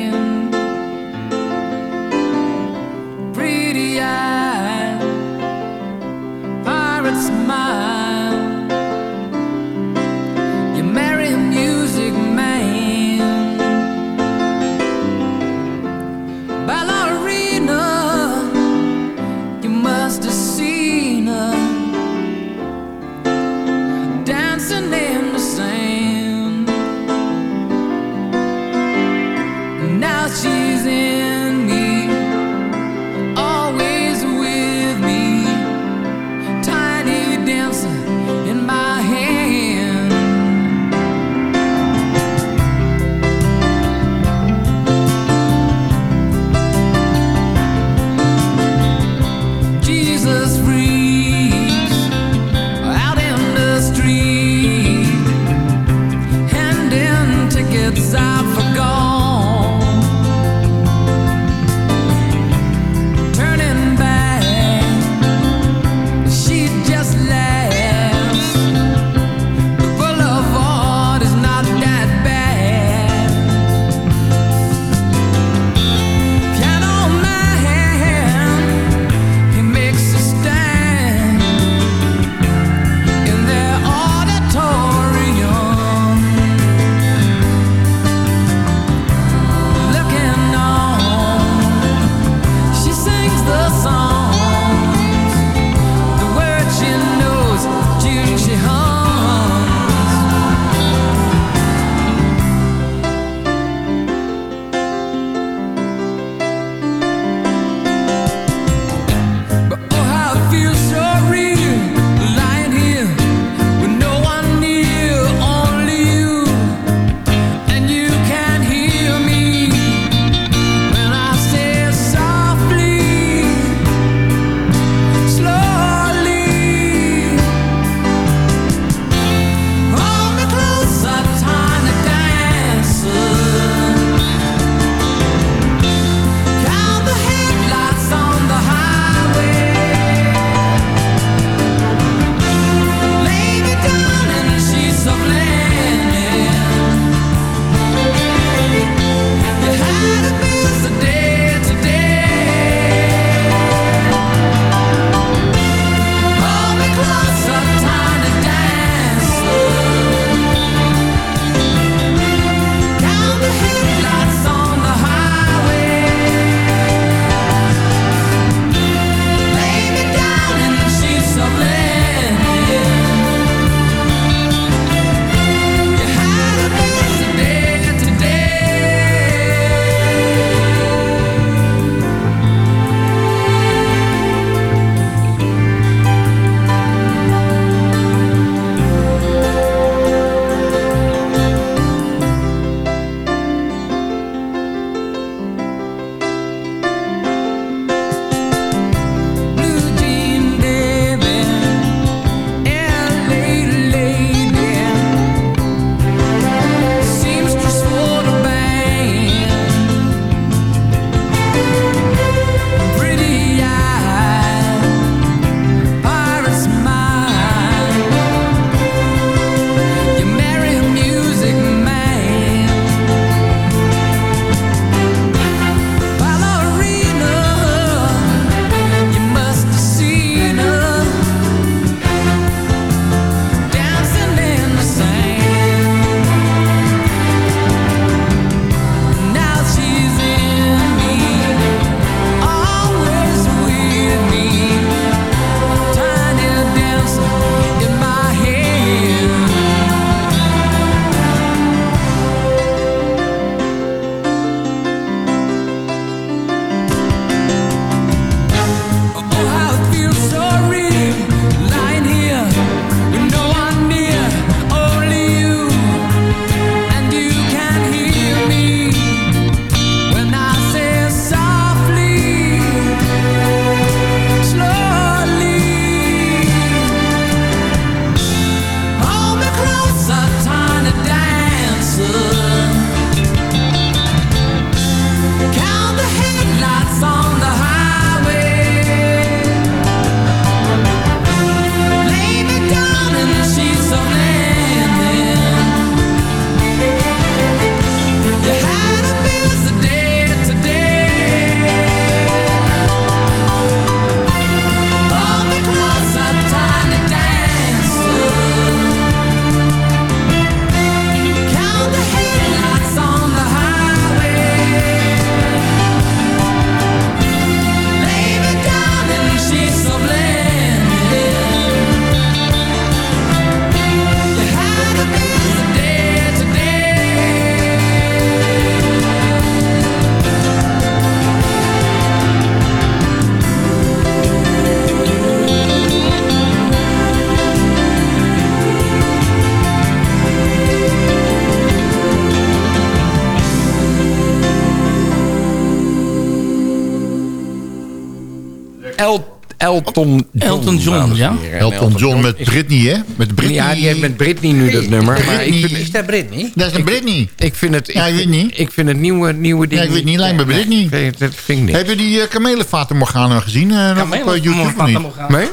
Elton John. Elton John, ja. Elton John met Britney, hè? Met Britney. Ja, die heeft met Britney nu dat nummer. Maar ik vind, Is dat Britney? Dat is een Britney. ik vind het... Ja, ik weet niet. Ik vind het nieuwe, nieuwe ding... Ja, ik weet niet, lijkt me Nee, Britney. ik weet- Dat vind ik niet. Heb je die uh, kamelenvater Morgana gezien? eh, nog op eh, YouTube niet? Nee?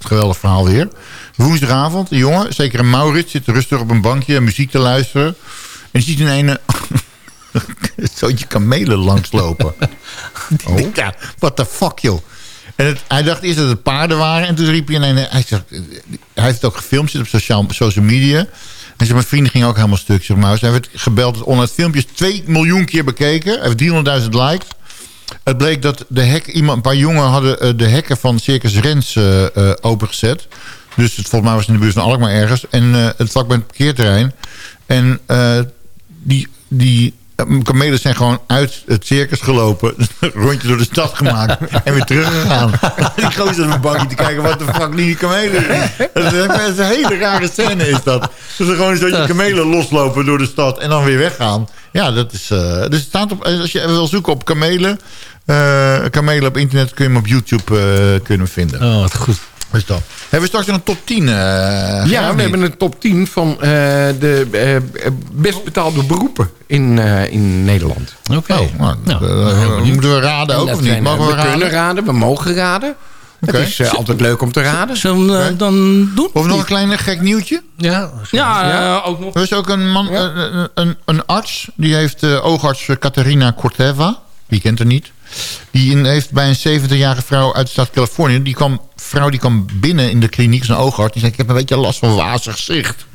Geweldig verhaal weer. Woensdagavond, een jongen, zeker een Maurits, zit rustig op een bankje muziek te luisteren. En ziet een ene zootje kamelen langslopen. oh. Ja, what the fuck, joh. En het, hij dacht eerst dat het paarden waren. En toen riep hij een... Hij, zegt, hij heeft het ook gefilmd, zit op sociaal, social media. En mijn vrienden gingen ook helemaal stuk. Zeg maar. Dus hij werd gebeld. Onder het filmpje is 2 miljoen keer bekeken. Heeft 300.000 likes. Het bleek dat de hek, iemand, een paar jongen hadden eh, de hekken van Circus Rens eh, opengezet. Dus het, volgens mij was het in de buurt van Alkmaar ergens. En het vlak bij het parkeerterrein. En die, die kamelen zijn gewoon uit het circus gelopen. Een rondje door de stad gemaakt. en weer teruggegaan. die gozer op een bankje te kijken wat de fuck die kamelen doen. Dat is, dat is een hele rare scène is dat. Er gewoon een soortje kamelen loslopen door de stad. En dan weer weggaan. Ja, dat is... eh, dus het staat op... Als je even wil zoeken op kamelen... eh, kamelen op internet kun je hem op YouTube eh, kunnen vinden. Oh, wat goed. Wat is dat? Hebben we straks een top 10? eh, Ja, we hebben een top 10 van eh, de eh, best betaalde beroepen in, eh, in Nederland. Oké. Oh, nou, eh, moeten we raden ook of niet? Mogen we we raden? kunnen raden, we mogen raden. Het is altijd leuk om te raden. Zullen we hem, dan doen? Of nog een klein gek nieuwtje? Ja, Ja, ook nog. Er is ook een, man, een, een, een arts, die heeft oogarts Catharina Corteva. Die kent er niet. Die heeft bij een 70-jarige vrouw uit de staat Californië... die kwam, vrouw die kwam binnen in de kliniek, zijn oogarts... die zei, ik heb een beetje last van wazig zicht.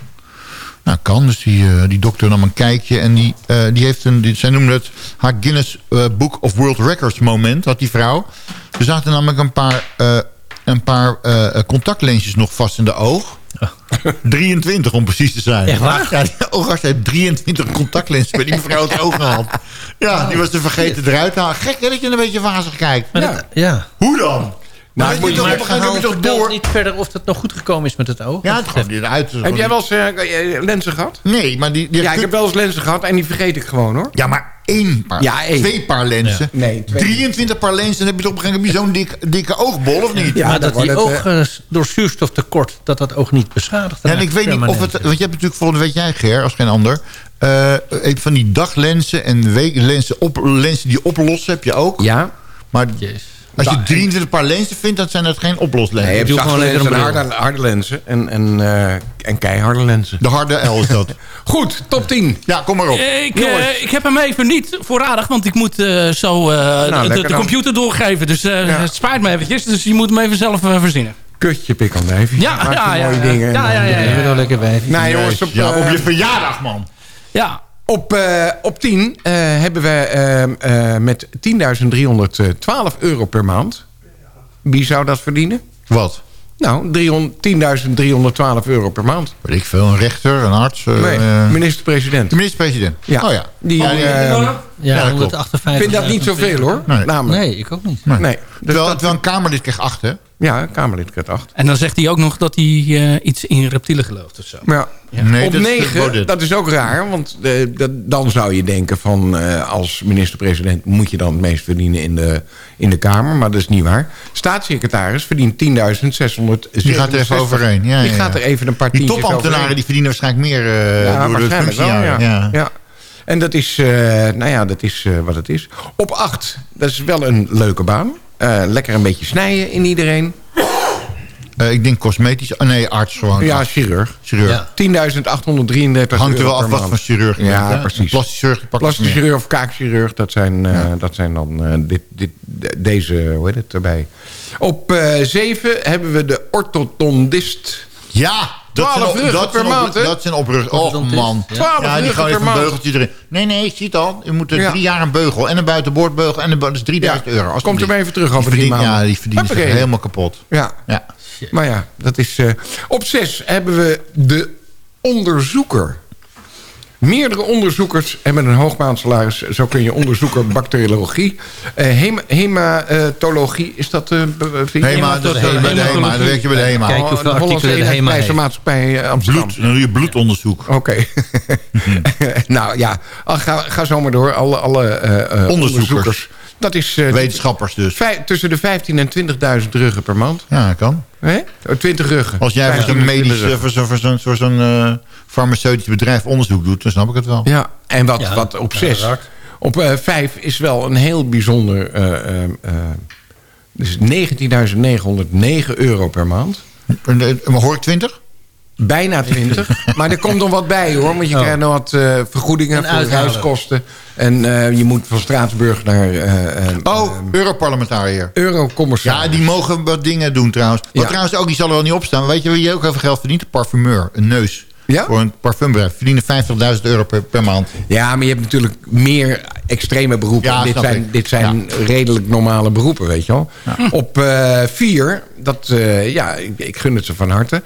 Nou, kan. Dus die, eh, die dokter nam een kijkje. En die, eh, die heeft een... Die, zij noemde het haar Guinness eh, Book of World Records moment. Had die vrouw. Er zaten namelijk een paar, een paar contactlensjes nog vast in de oog. 23 om precies te zijn. Echt waar? Ja, die oogarts heeft 23 contactlenzen bij die mevrouw het oog gehaald. Ja, die was te vergeten eruit te halen. Gek hè, dat je een beetje wazig kijkt. Dat- ja. Hoe dan? Nou, Maar moet je je toch op een moment Verhaal toch door... niet verder of het nog goed gekomen is met het oog. Ja, het gaat eruit. Heb jij wel eens eh, eh, lenzen gehad? Nee, maar die... die Ja, ik heb wel eens lenzen gehad en die vergeet ik gewoon hoor. Ja, maar één paar. Ja, één. Twee paar lenzen. Nee, twee. 23 paar lenzen. Dan heb je toch op een gegeven moment zo'n dik, dikke oogbol, of niet? Ja, maar dat die wordt het, ogen door zuurstoftekort, dat dat oog niet beschadigd Ja, en ik weet niet of het... Want je hebt natuurlijk volgende weet jij, Ger, als geen ander... eh, van die daglenzen en weeklenzen op, lenzen die oplossen heb je ook. Ja. Maar. Als je 23 paar lenzen vindt, dan zijn dat geen oploslenzen. Nee, je hebt gewoon lenzen en harde, harde lenzen en, en, eh, en keiharde lenzen. De harde L is dat. Goed, top 10. Ja, kom maar op. Ik, Jongens. eh, ik heb hem even niet voorradig, want ik moet eh, zo eh, de, dan. computer doorgeven. Dus eh, Ja. het spijt me eventjes, dus je moet hem even zelf eh, verzinnen. Kutje pik aan. Ja, ja, ja, mooie ja. dingen. Ja, ja, ja, eh, ja. Ik wel lekker bij. Nou jongens, op, ja, eh, op je verjaardag, man. Ja, op, eh, op 10 eh, hebben we eh, eh, met 10.312 euro per maand. Wie zou dat verdienen? Wat? Nou, 300 10.312 euro per maand. Weet ik veel, een rechter, een arts. eh, Nee, eh, minister-president. de minister-president. Ja. Oh ja. Die, Oh, die- Ja, Ja, dat klopt. 158. Ik vind dat niet zoveel hoor. Nee. Namelijk. Nee, ik ook niet. Nee. Nee. Dus terwijl, dat- terwijl een Kamerlid krijgt acht, hè? Ja, Kamerlid krijgt 8. en dan zegt hij ook nog dat hij eh, iets in reptielen gelooft of zo. Ja. Nee, op dat is 9, Baudet. dat is ook raar. Want eh, dat, dan zou je denken van eh, als minister-president... moet je dan het meest verdienen in de, in de Kamer. Maar dat is niet waar. Staatssecretaris verdient 10.600. Die gaat er even overheen. Ja, die ja, gaat ja. er even een paar Die topambtenaren overheen. die verdienen waarschijnlijk meer eh Ja, door de waarschijnlijk wel, functiejaren. ja. Ja. ja. En dat is, eh, nou ja, dat is eh, wat het is. Op 8, dat is wel een leuke baan. Eh, lekker een beetje snijden in iedereen. Eh, ik denk cosmetisch. Oh, nee, arts gewoon. Ja, chirurg. chirurg. Ja. 10.833 Hangt er wel af wat voor chirurg Ja, precies. Plastisch chirurg Plastisch chirurg of kaakchirurg, dat zijn, eh, dat zijn dan eh, dit, dit, de- deze, hoe heet het, erbij. Op eh 7 hebben we de orthodontist. Ja, 12 zijn, op, ruggen dat per maand, hè? Dat zijn oprug. Och Orthodontist, man. ja. 12 Ja, die gaan even een maand. beugeltje erin. Nee, nee, je ziet al. Je moet er Ja. drie jaar een beugel. En een buitenboordbeugel. En een, dat is 3000 Ja, euro. komt alsjeblieft. er maar even terug over die maanden. Ja, die verdienen zich helemaal kapot. Ja, Ja. maar ja, dat is... eh, op 6 hebben we de onderzoeker. Meerdere onderzoekers hebben een hoogmaandsalaris. Zo kun je onderzoeker bacteriologie. Eh, hema- hematologie, is dat... eh, je- Hema, dat is bij de HEMA. Dan werk je bij de HEMA. Kijk hoeveel de Hollandse artikelen de HEMA heeft. Maatschappij eh, Amsterdam. Bloed. Dan doe je bloedonderzoek. Oké. nou ja, ah, ga, ga zo maar door. Alle, alle eh, eh, Onderzoekers. Dat is... eh, Wetenschappers dus. tussen de 15 en 20.000 ruggen per maand. Ja, kan. Hè? Oh, 20 ruggen. Als jij voor 15 zo'n en 20 medisch, eh, voor zo'n voor zo'n- eh, farmaceutisch bedrijf onderzoek doet, dan snap ik het wel. Ja, en wat, Ja, wat op ja, 6. uiteraard. op eh 5 is wel een heel bijzonder... eh, eh, eh, dus 19.909 euro per maand. En, Maar hoor ik 20? Bijna 20. maar er komt nog wat bij hoor. Want je Oh. krijgt nog wat eh, vergoedingen En voor uithalen. reiskosten. En eh, je moet van Straatsburg naar eh Oh, Europarlementariër. Eurocommissaris. Ja, die mogen wat dingen doen trouwens. Wat Ja. trouwens ook, die zal er wel niet op staan. Weet je wie ook heel veel geld verdient? Een parfumeur, een neus. Ja? Voor een parfumbedrijf. Verdienen 50.000 euro per, per maand. Ja, maar je hebt natuurlijk meer extreme beroepen. Ja, dit zijn, dit zijn redelijk normale beroepen, weet je wel. Op eh, vier, dat, eh, ja, ik, ik gun het ze van harte.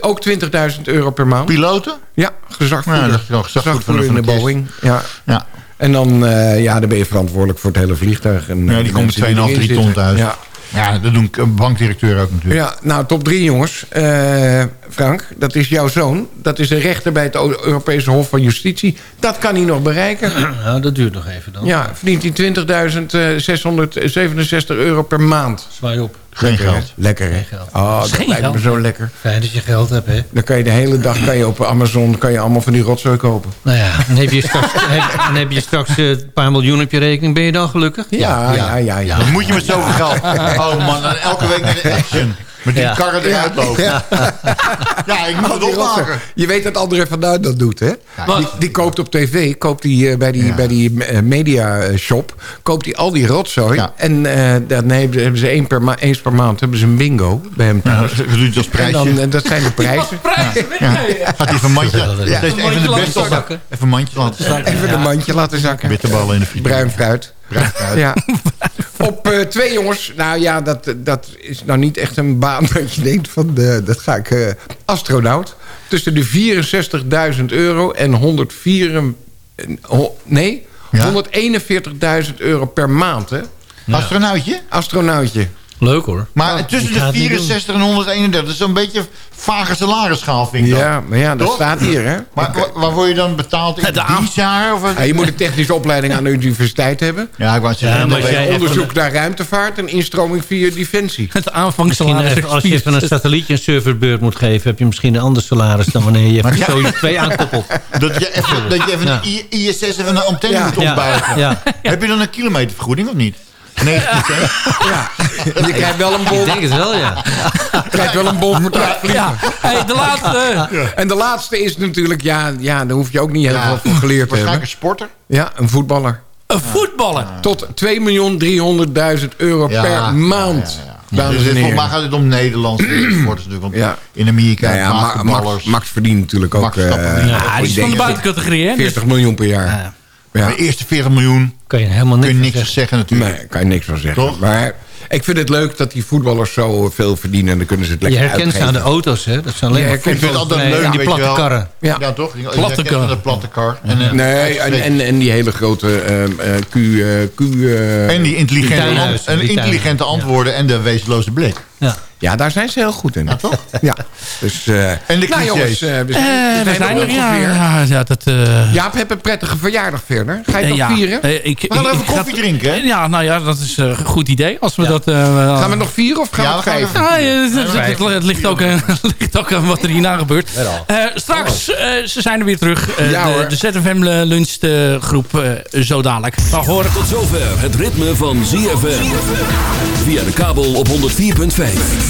Ook 20.000 euro per maand. Piloten? Ja, gezagvoerder. Ja, dat is wel gezagvoerder in de de. Boeing. Ja. Ja. En dan, eh, ja, dan ben je verantwoordelijk voor het hele vliegtuig. En, Ja, eh, die komen mensen 2,5, erin 3 ton zitten. thuis. Ja. Ja, dat doen een bankdirecteur ook natuurlijk. Ja, nou, top drie jongens. Eh, Frank, dat is jouw zoon. Dat is een rechter bij het Europese Hof van Justitie. Dat kan hij nog bereiken. Nou, dat duurt nog even dan. Ja, verdient hij 20.667 euro per maand. Zwaai op. Geen Lekker, hè? geld. Lekker, hè? Geen geld. Oh, dat Geen lijkt me zo lekker. Fijn dat je geld hebt, hè? Dan kan je de hele dag kan je op Amazon kan je allemaal van die rotzooi kopen. Nou ja, dan heb je straks, heb, dan heb je straks eh, een paar miljoen op je rekening. Ben je dan gelukkig? Ja, ja, ja. ja, Dan moet je met zoveel geld. Oh man, dan elke week naar de action. Met die Ja. karren eruit lopen. Ja. ik moet het opmaken. Je weet dat André van Duin dat doet, hè? Die, die koopt op tv, koopt die, eh, bij die, Ja. bij die eh, media eh, shop, koopt hij al die rotzooi. Ja. En eh, dan hebben, hebben ze één per eens per maand hebben ze een bingo bij hem Ja, thuis. dat en prijsje. dan, eh, dat zijn de prijzen. Ja. Gaat hij even een mandje. Ja. Even de mandje beste laten zakken. Even een mandje laten zakken. Even een mandje laten zakken. Bitterballen in de friet. Bruin fruit. Ja. Op eh, twee jongens. Nou ja, dat, dat is nou niet echt een baan dat je denkt van... eh, dat ga ik eh, astronaut. Tussen de 64.000 euro en 104... en ho- Nee, Ja? 141.000 euro per maand, hè? Astronautje? Astronautje. Leuk hoor. Maar tussen de het niet 64 en 131. Dat is een beetje een vage salarisschaal, vind ik dan. Ja, maar ja, dat Toch? staat hier, hè? Maar wa- waar word je dan betaald? In De dienstjaar? Of? Ja, je moet een technische opleiding aan de universiteit hebben. Ja, ik wou zeggen. Ja, jij Onderzoek naar ruimtevaart en instroming via Defensie. Het aanvangssalaris. als je van een satellietje een serverbeurt moet geven... heb je misschien een ander salaris dan wanneer je even zo je twee aankoppelt. Dat je even, dat je even Ja. een ISS even een antenne Ja. moet. Ja. Heb je dan een kilometervergoeding of niet? 90 cent? Ja, je krijgt wel een bon, Ik denk het wel, ja. je krijgt wel een bon voor. Ja, hey, de laatste. En de laatste is natuurlijk, ja, ja daar hoef je ook niet heel Ja. veel voor geleerd te Waarschijnlijk hebben. een sporter. Ja, een voetballer. Een voetballer. Tot 2.300.000 euro Ja. per maand. Dames Dus volgens mij gaat het om Nederlandse sporters natuurlijk. Want Ja. in Amerika, Nou ja. Max, Max verdient natuurlijk ook Max eh. Ja, die is van de buitencategorie, hè? Dus 40 miljoen per jaar. Ja. De eerste 40 miljoen Kan je helemaal kun je niks niks van zeggen natuurlijk. Nee, kan je niks van zeggen. Toch? Maar ik vind het leuk dat die voetballers zo veel verdienen. En dan kunnen ze het Je lekker herkent ze aan de auto's, hè? Dat zijn alleen Je maar herkent Ik vind het altijd leuk, en die weet je platte wel. karren. Ja. Ja, toch? Platte kar. De platte kar. En, eh, Nee, en, en, en die hele grote ehm, eh, Q... eh, Q eh, en die intelligente, Die tuinhuis, ant- en die intelligente tuinhuis, antwoorden en de wezenloze blik. Ja. Ja, daar zijn ze heel goed in. Ja, toch? Ja. Dus, eh En de nou jongens, eh, we Eh, zijn, we we zijn er er, ja, ja, ja, dat... eh, Jaap, heb een prettige verjaardag verder. Ga je nog ja, vieren? eh, ik, We gaan ik- even ik ga- koffie drinken, hè? Ja, nou ja, dat is een goed idee. Als we dat... eh, Gaan we nog vieren of gaan Ja, we het we gaan ja, het, ligt ook, aan- ligt ook aan wat er hierna gebeurt. Eh, straks, eh, ze zijn er weer terug. Eh, Ja, de, ZFM lunch de groep eh, zo dadelijk. Hoor. Tot zover het ritme van ZFM. Via de kabel op 104.5.